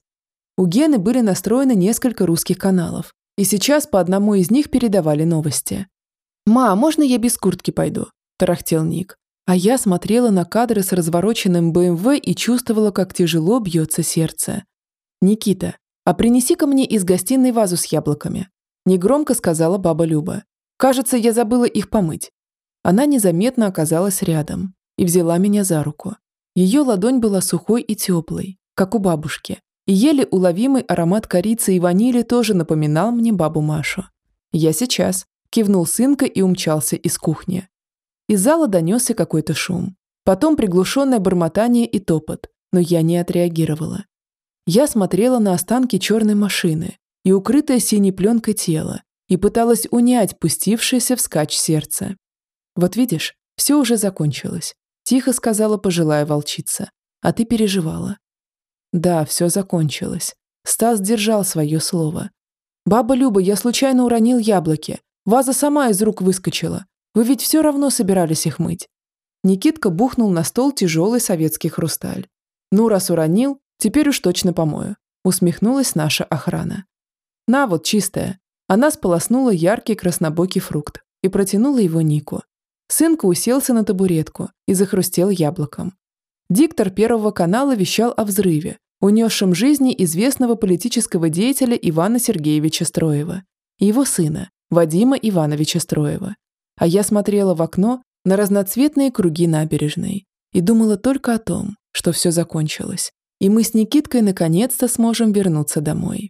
У Гены были настроены несколько русских каналов, и сейчас по одному из них передавали новости. «Ма, можно я без куртки пойду?» – тарахтел Ник. А я смотрела на кадры с развороченным БМВ и чувствовала, как тяжело бьется сердце. «Никита, «А принеси-ка мне из гостиной вазу с яблоками», – негромко сказала баба Люба. «Кажется, я забыла их помыть». Она незаметно оказалась рядом и взяла меня за руку. Ее ладонь была сухой и теплой, как у бабушки, и еле уловимый аромат корицы и ванили тоже напоминал мне бабу Машу. «Я сейчас», – кивнул сынка и умчался из кухни. Из зала донесся какой-то шум. Потом приглушенное бормотание и топот, но я не отреагировала. Я смотрела на останки черной машины и укрытое синей пленкой тело и пыталась унять пустившееся вскачь сердце. «Вот видишь, все уже закончилось», – тихо сказала пожилая волчица. «А ты переживала». «Да, все закончилось». Стас держал свое слово. «Баба Люба, я случайно уронил яблоки. Ваза сама из рук выскочила. Вы ведь все равно собирались их мыть». Никитка бухнул на стол тяжелый советский хрусталь. «Ну, раз уронил, Теперь уж точно помою», – усмехнулась наша охрана. «На вот, чистая». Она сполоснула яркий краснобокий фрукт и протянула его Нику. Сынка уселся на табуретку и захрустел яблоком. Диктор Первого канала вещал о взрыве, унесшем жизни известного политического деятеля Ивана Сергеевича Строева и его сына, Вадима Ивановича Строева. А я смотрела в окно на разноцветные круги набережной и думала только о том, что все закончилось и мы с Никиткой наконец-то сможем вернуться домой.